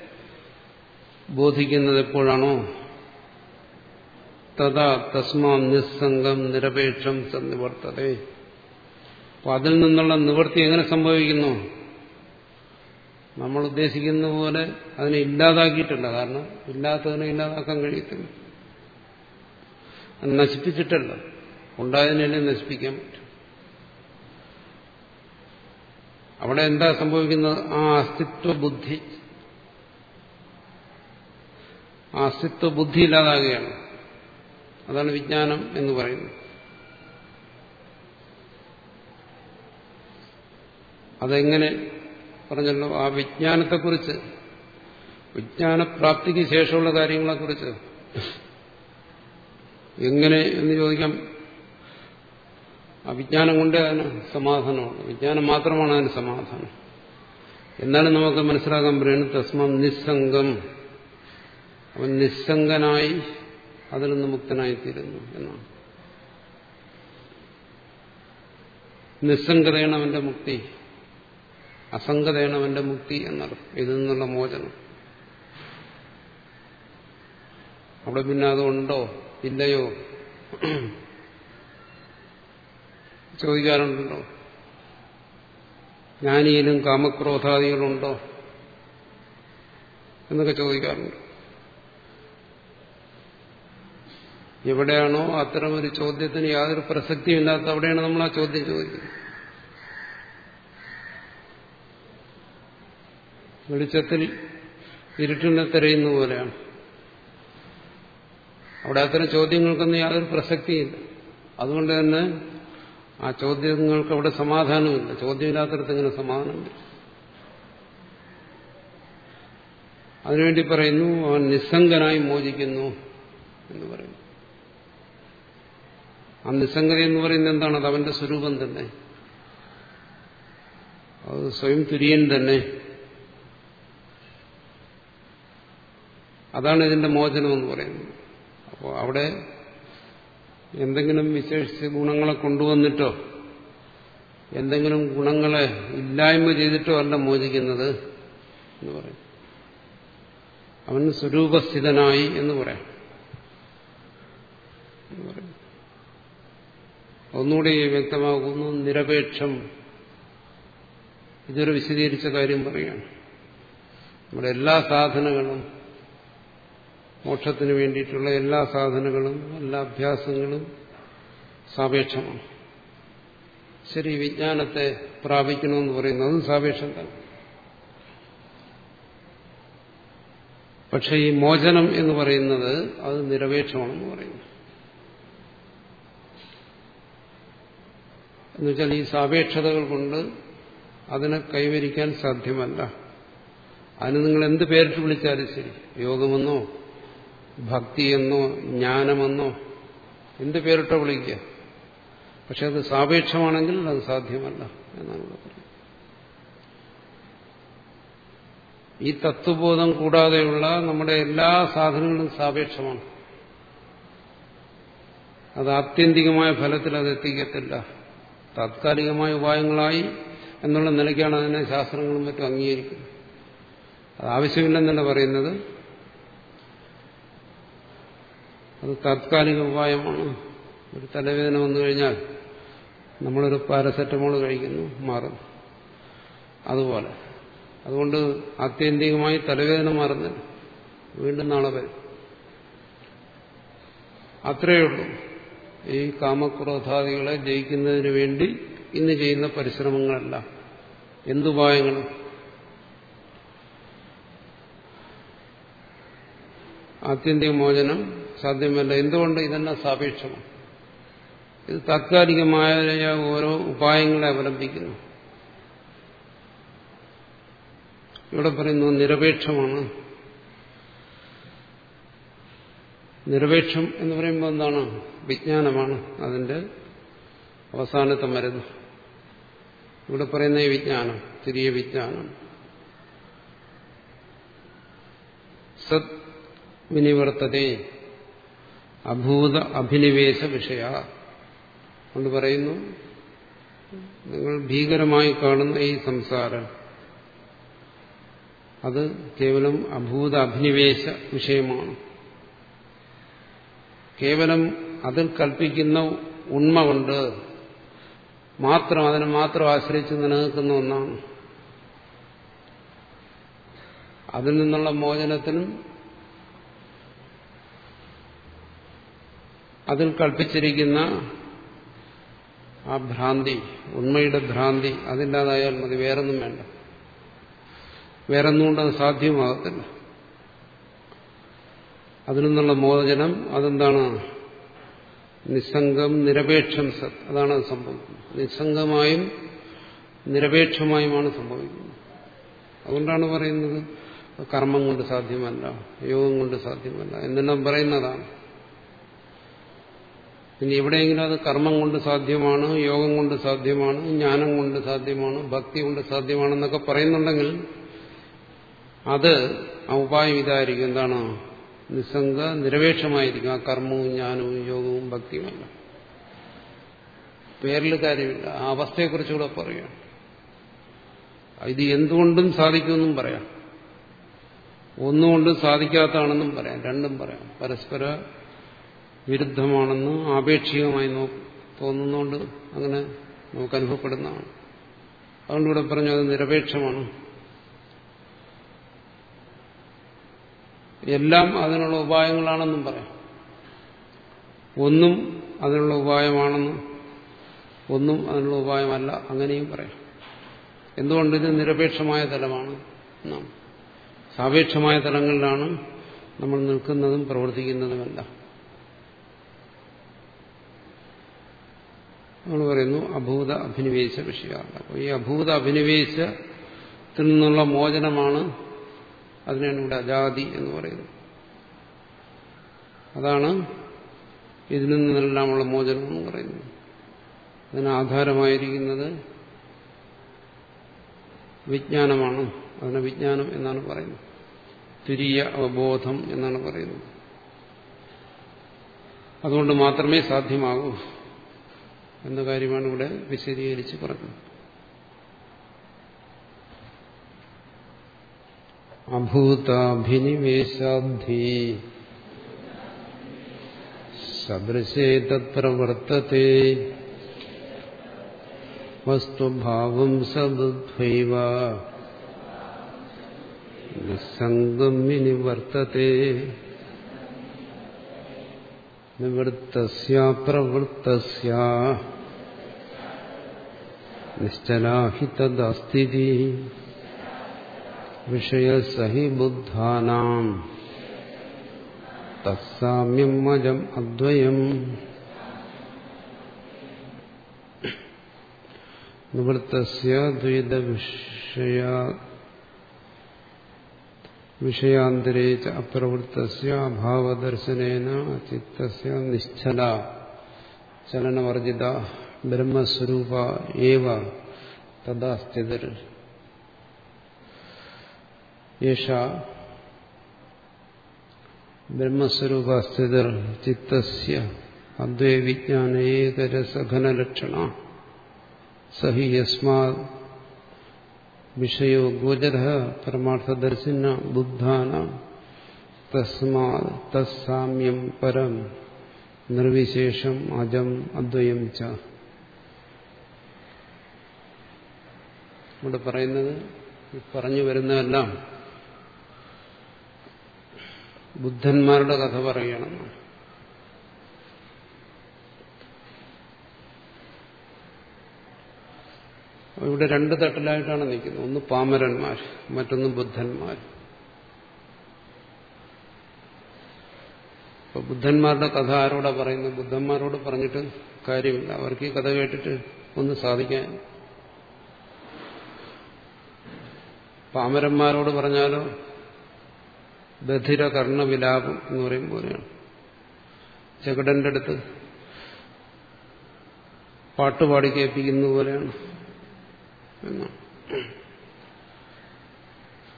ബോധിക്കുന്നത് എപ്പോഴാണോ? തഥാ തസ്മാം നിസ്സംഗം നിരപേക്ഷം സന്നിവർത്തതേ അപ്പൊ അതിൽ നിന്നുള്ള നിവൃത്തി എങ്ങനെ സംഭവിക്കുന്നു? നമ്മൾ ഉദ്ദേശിക്കുന്ന പോലെ അതിനെ ഇല്ലാതാക്കിയിട്ടില്ല. കാരണം ഇല്ലാത്തതിനെ ഇല്ലാതാക്കാൻ കഴിയത്തില്ല. നശിപ്പിച്ചിട്ടല്ല. ഉണ്ടായതിനെ നശിപ്പിക്കാൻ പറ്റും. അവിടെ എന്താ സംഭവിക്കുന്നത്? ആ അസ്തിത്വ ബുദ്ധി. ആ അസ്തിത്വ ബുദ്ധി ഇല്ലാതാകുകയാണ്. അതാണ് വിജ്ഞാനം എന്ന് പറയുന്നത്. അതെങ്ങനെ പറഞ്ഞല്ലോ? ആ വിജ്ഞാനത്തെക്കുറിച്ച് വിജ്ഞാനപ്രാപ്തിക്ക് ശേഷമുള്ള കാര്യങ്ങളെക്കുറിച്ച്. എങ്ങനെ എന്ന് ചോദിക്കാം. അവിജ്ഞാനം കൊണ്ട് അതിന് സമാധാനമാണ് വിജ്ഞാനം മാത്രമാണ് അതിന് സമാധാനം. എന്നാലും നമുക്ക് മനസ്സിലാക്കാൻ പറയുന്നത് തസ്മം നിസ്സംഗം. അവൻ നിസ്സംഗനായി അതിൽ നിന്ന് മുക്തനായിത്തീരുന്നു എന്നാണ്. നിസ്സംഗതയാണ് അവന്റെ മുക്തി അസംഗതയാണ് അവന്റെ മുക്തി എന്നർത്ഥം. ഇതിൽ നിന്നുള്ള മോചനം. അവിടെ പിന്നെ അതുണ്ടോ? ഇല്ലയോ? ചോദിക്കാറുണ്ടല്ലോ. ജ്ഞാനിയിലും കാമക്രോധാദികളുണ്ടോ? എന്നൊക്കെ ചോദിക്കാറുണ്ട്. എവിടെയാണോ അത്തരം ഒരു ചോദ്യത്തിന് യാതൊരു പ്രസക്തിയും ഇല്ലാത്ത അവിടെയാണ് നമ്മൾ ആ ചോദ്യം ചോദിക്കുന്നത്. വെളിച്ചത്തിൽ ഇരുട്ടിനെ തിരയുന്ന പോലെയാണ്. അവിടെ അത്തരം ചോദ്യങ്ങൾക്കൊന്നും യാതൊരു പ്രസക്തിയില്ല അതുകൊണ്ട് തന്നെ ആ ചോദ്യങ്ങൾക്ക് അവിടെ സമാധാനമില്ല ചോദ്യമില്ലാത്തടത്ത് ഇങ്ങനെ സമാധാനമില്ല. അതിനുവേണ്ടി പറയുന്നു അവൻ നിസ്സംഗനായി മോചിക്കുന്നു എന്ന് പറയുന്നു. ആ നിസ്സംഗതി എന്ന് പറയുന്നത് എന്താണ്? അത് അവന്റെ സ്വരൂപം തന്നെ. അത് സ്വയം തുര്യൻ തന്നെ. അതാണ് ഇതിന്റെ മോചനം എന്ന് പറയുന്നത്. അപ്പോൾ അവിടെ എന്തെങ്കിലും വിശേഷിച്ച് ഗുണങ്ങളെ കൊണ്ടുവന്നിട്ടോ എന്തെങ്കിലും ഗുണങ്ങളെ ഇല്ലായ്മ ചെയ്തിട്ടോ അല്ല മോചിക്കുന്നത് എന്ന് പറയും. അവൻ സ്വരൂപസ്ഥിതനായി എന്ന് പറയാം. ഒന്നുകൂടി വ്യക്തമാകുന്നു. നിരപേക്ഷം. ഇതൊരു വിശദീകരിച്ച കാര്യം പറയാണ് നമ്മുടെ എല്ലാ സാധനങ്ങളും മോക്ഷത്തിന് വേണ്ടിയിട്ടുള്ള എല്ലാ സാധനങ്ങളും എല്ലാ അഭ്യാസങ്ങളും സാപേക്ഷമാണ്. ശരി വിജ്ഞാനത്തെ പ്രാപിക്കണമെന്ന് പറയുന്നതും സാപേക്ഷം തന്നെ. പക്ഷെ ഈ മോചനം എന്ന് പറയുന്നത് അത് നിരപേക്ഷമാണെന്ന് പറയുന്നു. എന്നുവെച്ചാൽ ഈ സാപേക്ഷതകൾ കൊണ്ട് അതിനെ കൈവരിക്കാൻ സാധ്യമല്ല. അതിന് നിങ്ങൾ എന്ത് പേരിട്ട് വിളിച്ചാലും ശരി. യോഗമെന്നോ ഭക്തിയെന്നോ ജ്ഞാനമെന്നോ എന്ത് പേരിട്ടോ വിളിക്കുക പക്ഷെ അത് സാപേക്ഷമാണെങ്കിൽ അത് സാധ്യമല്ല എന്നാണ് ഈ തത്വബോധം കൂടാതെയുള്ള നമ്മുടെ എല്ലാ സാധനങ്ങളും സാപേക്ഷമാണ്. അത് ആത്യന്തികമായ ഫലത്തിൽ അത് എത്തിക്കത്തില്ല. താത്കാലികമായ ഉപായങ്ങളായി എന്നുള്ള നിലയ്ക്കാണ് അതിനെ ശാസ്ത്രങ്ങളും മറ്റും അംഗീകരിക്കുന്നത്. അത് ആവശ്യമില്ലെന്നല്ല പറയുന്നത്. അത് താത്കാലിക ഉപായമാണ്. ഒരു തലവേദന വന്നു കഴിഞ്ഞാൽ നമ്മളൊരു പാരസെറ്റമോൾ കഴിക്കുന്നു മാറുന്നു. അതുപോലെ. അതുകൊണ്ട് ആത്യന്തികമായി തലവേദന മാറുന്നില്ല വീണ്ടും നാളെ വരും. അത്രയേ ഉള്ളൂ. ഈ കാമക്രോധാദികളെ ജയിക്കുന്നതിന് വേണ്ടി ഇന്ന് ചെയ്യുന്ന പരിശ്രമങ്ങളല്ല. എന്തുപായങ്ങൾ ആത്യന്തിക മോചനം സാധ്യമല്ല. എന്തുകൊണ്ട് ഇതെല്ലാം സാപേക്ഷമാണ്? ഇത് താത്കാലികമായ ഓരോ ഉപായങ്ങളെ അവലംബിക്കുന്നു. ഇവിടെ പറയുന്നു നിരപേക്ഷമാണ്. നിരപേക്ഷം എന്ന് പറയുമ്പോൾ എന്താണ്? വിജ്ഞാനമാണ് അതിന്റെ അവസാനത്തെ മരുന്ന്. ഇവിടെ പറയുന്ന ഈ വിജ്ഞാനം തിരിയ വിജ്ഞാനം. സത് വിനിവർത്തതേ അഭൂത അഭിനിവേശ വിഷയ കൊണ്ട് പറയുന്നു. നിങ്ങൾ ഭീകരമായി കാണുന്ന ഈ സംസാരം അത് കേവലം അഭൂത അഭിനിവേശ വിഷയമാണ്. കേവലം അതിൽ കൽപ്പിക്കുന്ന ഉണ്മ കൊണ്ട് മാത്രം അതിനെ മാത്രം ആശ്രയിച്ച് നിലനിൽക്കുന്ന ഒന്നാണ്. അതിൽ നിന്നുള്ള മോചനത്തിനും അതിൽ കൽപ്പിച്ചിരിക്കുന്ന ആ ഭ്രാന്തി ഉണ്മയുടെ ഭ്രാന്തി അതില്ലാതായാൽ മതി വേറൊന്നും വേണ്ട. വേറൊന്നുകൊണ്ട് അത് സാധ്യമാകത്തില്ല. അതിൽ നിന്നുള്ള മോചനം അതെന്താണ്? നിസ്സംഗം നിരപേക്ഷം സത് അതാണ് അത് സംഭവിക്കുന്നത്. നിസ്സംഗമായും നിരപേക്ഷമായുമാണ് സംഭവിക്കുന്നത്. അതുകൊണ്ടാണ് പറയുന്നത് കർമ്മം കൊണ്ട് സാധ്യമല്ല യോഗം കൊണ്ട് സാധ്യമല്ല എന്നെല്ലാം പറയുന്നതാണ്. ഇനി എവിടെയെങ്കിലും അത് കർമ്മം കൊണ്ട് സാധ്യമാണ് യോഗം കൊണ്ട് സാധ്യമാണ് ജ്ഞാനം കൊണ്ട് സാധ്യമാണ് ഭക്തി കൊണ്ട് സാധ്യമാണെന്നൊക്കെ പറയുന്നുണ്ടെങ്കിൽ അത് ആ ഉപായം ഇതായിരിക്കും എന്താണ്? നിസ്സംഗ നിരപേക്ഷമായിരിക്കും. ആ കർമ്മവും ജ്ഞാനവും യോഗവും ഭക്തിയുമല്ല പേരിൽ കാര്യമില്ല. ആ അവസ്ഥയെക്കുറിച്ചുകൂടെ പറയാം. ഇത് എന്തുകൊണ്ടും സാധിക്കുമെന്നും പറയാം. ഒന്നുകൊണ്ടും സാധിക്കാത്താണെന്നും പറയാം. രണ്ടും പറയാം. പരസ്പര വിരുദ്ധമാണെന്ന് ആപേക്ഷികമായി തോന്നുന്നതുകൊണ്ട് അങ്ങനെ നമുക്ക് അനുഭവപ്പെടുന്നതാണ്. അതുകൊണ്ട് ഇവിടെ പറഞ്ഞു അത് നിരപേക്ഷമാണ്. എല്ലാം അതിനുള്ള ഉപായങ്ങളാണെന്നും പറയാം. ഒന്നും അതിനുള്ള ഉപായമാണെന്നും ഒന്നും അതിനുള്ള ഉപായമല്ല അങ്ങനെയും പറയാം. എന്തുകൊണ്ട് ഇത് നിരപേക്ഷമായ തലമാണ്? എന്നാണ് സാപേക്ഷമായ തലങ്ങളിലാണ് നമ്മൾ നിൽക്കുന്നതും പ്രവർത്തിക്കുന്നതുമല്ല. നമ്മൾ പറയുന്നു അഭൂത അഭിനിവേശ വിഷയമാണ് അപ്പോൾ ഈ അഭൂത അഭിനിവേശത്തിൽ നിന്നുള്ള മോചനമാണ് അതിനാണ് ഇവിടെ അജാതി എന്ന് പറയുന്നത്. അതാണ് ഇതിൽ നിന്നെല്ലാമുള്ള മോചനം എന്ന് പറയുന്നത്. അതിന് ആധാരമായിരിക്കുന്നത് വിജ്ഞാനമാണ്. അതിനെ വിജ്ഞാനം എന്നാണ് പറയുന്നത്. തുരിയ അവബോധം എന്നാണ് പറയുന്നത്. അതുകൊണ്ട് മാത്രമേ സാധ്യമാകൂ എന്ന കാര്യമാണ് ഇവിടെ വിശദീകരിച്ച് പറഞ്ഞത്. അഭൂതാഭിനിവേശാദ്ധി സദൃശേ തത്രവർത്തത്തെ വസ്തുഭാവം സദുദ്വൈവ നിസ്സംഗം വിനിവർത്തത്തെ നിവൃത്തസ്യ പ്രവൃത്തസ്യ നിശ്ചലാഹി തദസ്ഥിതി വിഷയസഹി ബുദ്ധാനാം തത്സാമ്യം മജം അദ്വയം നിവൃത്തസ്യ ദ്വൈത വിഷയ വിഷയാന്തരേ അഭാവദർശനേന ചിത്തസ്യ നിശ്ചല ചലനവർജിത ബ്രഹ്മസ്വരൂപ ഏവ തഥാ സ്ഥിതർ യേഷ ബ്രഹ്മസ്വരൂപ സ്ഥിതർ ചിത്തസ്യ അദ്വൈവിജ്ഞാന ഏകരസഘനലക്ഷണ സഹി യസ്മാ വിഷയോ ഗോചര പരമാർത്ഥദർശിന ബുദ്ധാന തസ്മാ തസ്സാമ്യം പരം നിർവിശേഷം അജം അദ്വയം ച. ഇവിടെ പറയുന്നത് പറഞ്ഞു വരുന്നതെല്ലാം ബുദ്ധന്മാരുടെ കഥ പറയണം. ഇവിടെ രണ്ട് തട്ടിലായിട്ടാണ് നിൽക്കുന്നത്. ഒന്ന് പാമരന്മാർ മറ്റൊന്ന് ബുദ്ധന്മാർ. അപ്പൊ ബുദ്ധന്മാരുടെ കഥ ആരോടാ പറയുന്നത്? ബുദ്ധന്മാരോട് പറഞ്ഞിട്ട് കാര്യമില്ല. അവർക്ക് ഈ കഥ കേട്ടിട്ട് ഒന്ന് സാധിക്കാൻ. പാമരന്മാരോട് പറഞ്ഞാലോ ബധിര കർണവിലാപം എന്ന് പറയും പോലെയാണ്. ചകടന്റെ അടുത്ത് പാട്ടുപാടി കേൾപ്പിക്കുന്ന പോലെയാണ്.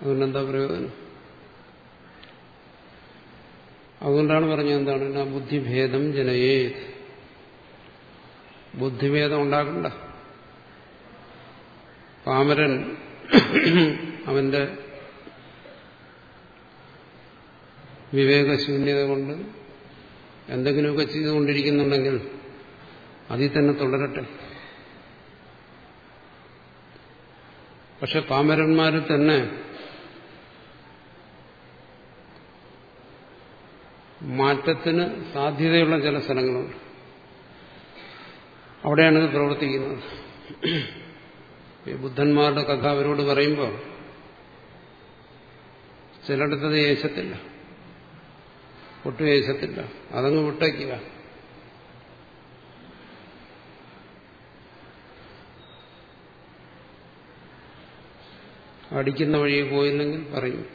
അതുകൊണ്ടെന്താ പ്രയോജനം? അതുകൊണ്ടാണ് പറഞ്ഞത് എന്താണ്? ബുദ്ധിഭേദം ജനയേ ബുദ്ധിഭേദം ഉണ്ടാകണ്ട പാമരൻ അവന്റെ വിവേകശൂന്യത കൊണ്ട് എന്തെങ്കിലുമൊക്കെ ചെയ്തുകൊണ്ടിരിക്കുന്നുണ്ടെങ്കിൽ അതിൽ തന്നെ തുടരട്ടെ. പക്ഷെ പാമരന്മാർ തന്നെ മാറ്റത്തിന് സാധ്യതയുള്ള ചില സ്ഥലങ്ങളുണ്ട്. അവിടെയാണ് ഇത് പ്രവർത്തിക്കുന്നത്. ഈ ബുദ്ധന്മാരുടെ കഥ അവരോട് പറയുമ്പോൾ ചിലയിടത്തത് യേശത്തില്ല ഒട്ടും യേശത്തില്ല അതങ്ങ് വിട്ടയ്ക്കുക അടിക്കുന്ന വഴി പോയില്ലെങ്കിൽ പറയും.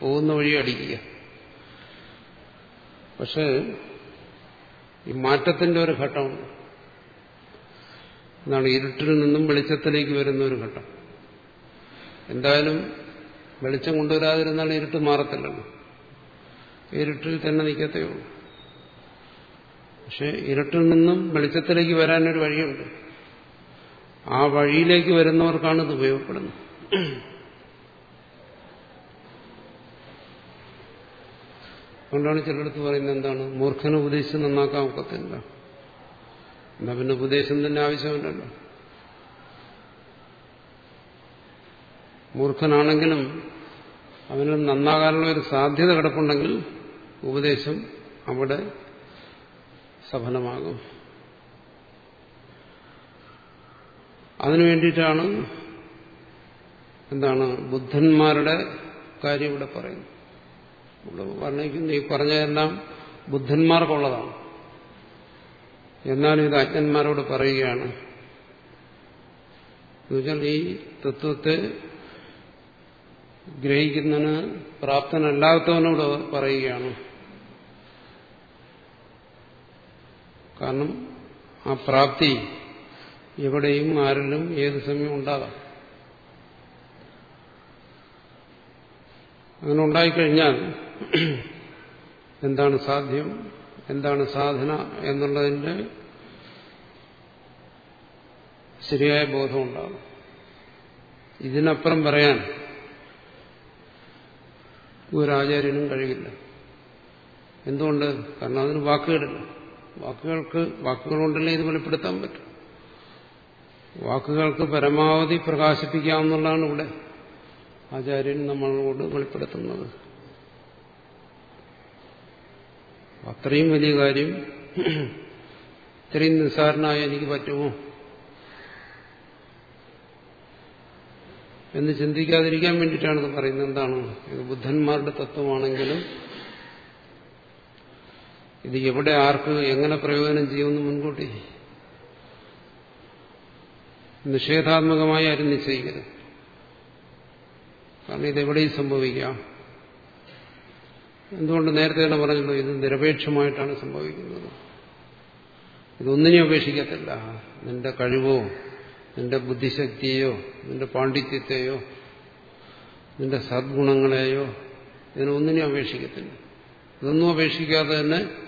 പോകുന്ന വഴി അടിക്കുക. പക്ഷേ ഈ മാറ്റത്തിന്റെ ഒരു ഘട്ടമുണ്ട് എന്നാണ് ഇരുട്ടിൽ നിന്നും വെളിച്ചത്തിലേക്ക് വരുന്ന ഒരു ഘട്ടം. എന്തായാലും വെളിച്ചം കൊണ്ടുവരാതിരുന്നാൽ ഇരുട്ട് മാറത്തില്ലല്ലോ. ഇരുട്ടിൽ തന്നെ നിൽക്കത്തേ ഉള്ളൂ പക്ഷെ ഇരുട്ടിൽ നിന്നും വെളിച്ചത്തിലേക്ക് വരാനൊരു വഴിയുണ്ട്. ആ വഴിയിലേക്ക് വരുന്നവർക്കാണ് ഇത് ഉപയോഗപ്പെടുന്നത്. അതുകൊണ്ടാണ് ചിലടത്ത് പറയുന്നത് എന്താണ്? മൂർഖന് ഉപദേശിച്ച് നന്നാക്കാൻ ഒക്കത്തില്ല. എന്നാ പിന്നെ ഉപദേശം തന്നെ ആവശ്യമില്ലല്ലോ. മൂർഖനാണെങ്കിലും അവന് നന്നാകാനുള്ള ഒരു സാധ്യത കിടപ്പുണ്ടെങ്കിൽ ഉപദേശം അവിടെ സഫലമാകും. അതിനു വേണ്ടിയിട്ടാണ് എന്താണ് ബുദ്ധന്മാരുടെ കാര്യം ഇവിടെ പറയുന്നത്. ഇവിടെ വർണിക്കുന്ന ഈ പറഞ്ഞതെല്ലാം ബുദ്ധന്മാർക്കുള്ളതാണ്. എന്നാലും ഇത് അജ്ഞന്മാരോട് പറയുകയാണ്. എന്നുവെച്ചാൽ ഈ തത്വത്തെ ഗ്രഹിക്കുന്നതിന് പ്രാപ്തനല്ലാത്തവനോട് പറയുകയാണ്. കാരണം ആ പ്രാപ്തി എവിടെയും ആരിലും ഏത് സമയം ഉണ്ടാകാം. അങ്ങനെ ഉണ്ടായിക്കഴിഞ്ഞാൽ എന്താണ് സാധ്യം? എന്താണ് സാധന എന്നുള്ളതിന്റെ ശരിയായ ബോധം ഉണ്ടാകും. ഇതിനപ്പുറം പറയാൻ ഒരാചാര്യനും കഴിയില്ല. എന്തുകൊണ്ട്? കാരണം അതിന് വാക്കുകളില്ല. വാക്കുകൾക്ക് വാക്കുകൾ കൊണ്ടല്ലേ ഇത് വെളിപ്പെടുത്താൻ പറ്റും. വാക്കുകൾക്ക് പരമാവധി പ്രകാശിപ്പിക്കാമെന്നുള്ളതാണ് ഇവിടെ ആചാര്യൻ നമ്മളോട് വെളിപ്പെടുത്തുന്നത്. അത്രയും വലിയ കാര്യം ഇത്രയും നിസ്സാരനായ എനിക്ക് പറ്റുമോ? എന്ന് ചിന്തിക്കാതിരിക്കാൻ വേണ്ടിയിട്ടാണ് ഇത് പറയുന്നത്. എന്താണ്? ഇത് ബുദ്ധന്മാരുടെ തത്വമാണെങ്കിലും ഇത് എവിടെ ആർക്ക് എങ്ങനെ പ്രയോജനം ചെയ്യുമെന്ന് മുൻകൂട്ടി. നിഷേധാത്മകമായി ആരും നിശ്ചയിക്കരുത്. കാരണം ഇതെവിടെയും സംഭവിക്കാം. എന്തുകൊണ്ട് നേരത്തെ തന്നെ പറഞ്ഞല്ലോ ഇത് നിരപേക്ഷമായിട്ടാണ് സംഭവിക്കുന്നത്. ഇതൊന്നിനെ അപേക്ഷിക്കത്തില്ല. നിന്റെ കഴിവോ നിന്റെ ബുദ്ധിശക്തിയെയോ നിന്റെ പാണ്ഡിത്യത്തെയോ നിന്റെ സദ്ഗുണങ്ങളെയോ ഇതിനൊന്നിനെ അപേക്ഷിക്കത്തില്ല. ഇതൊന്നും അപേക്ഷിക്കാതെ തന്നെ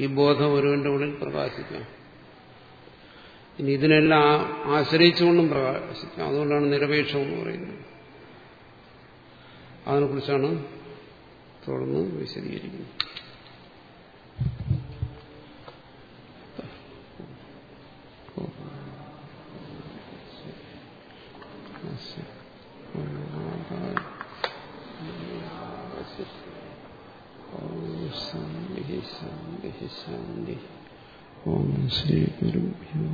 ഈ ബോധം ഒരുവന്റെ ഉള്ളിൽ പ്രകാശിക്കാം. ഇനി ഇതിനെല്ലാം ആശ്രയിച്ചുകൊണ്ടും പ്രകാശിക്കാം. അതുകൊണ്ടാണ് നിരപേക്ഷം എന്ന് പറയുന്നത്. അതിനെക്കുറിച്ചാണ് തുടർന്ന് വിശദീകരിക്കുന്നത്. ശാന്തി ശാന്തി ഓം ശ്രീ ഗുരുഭ്യോ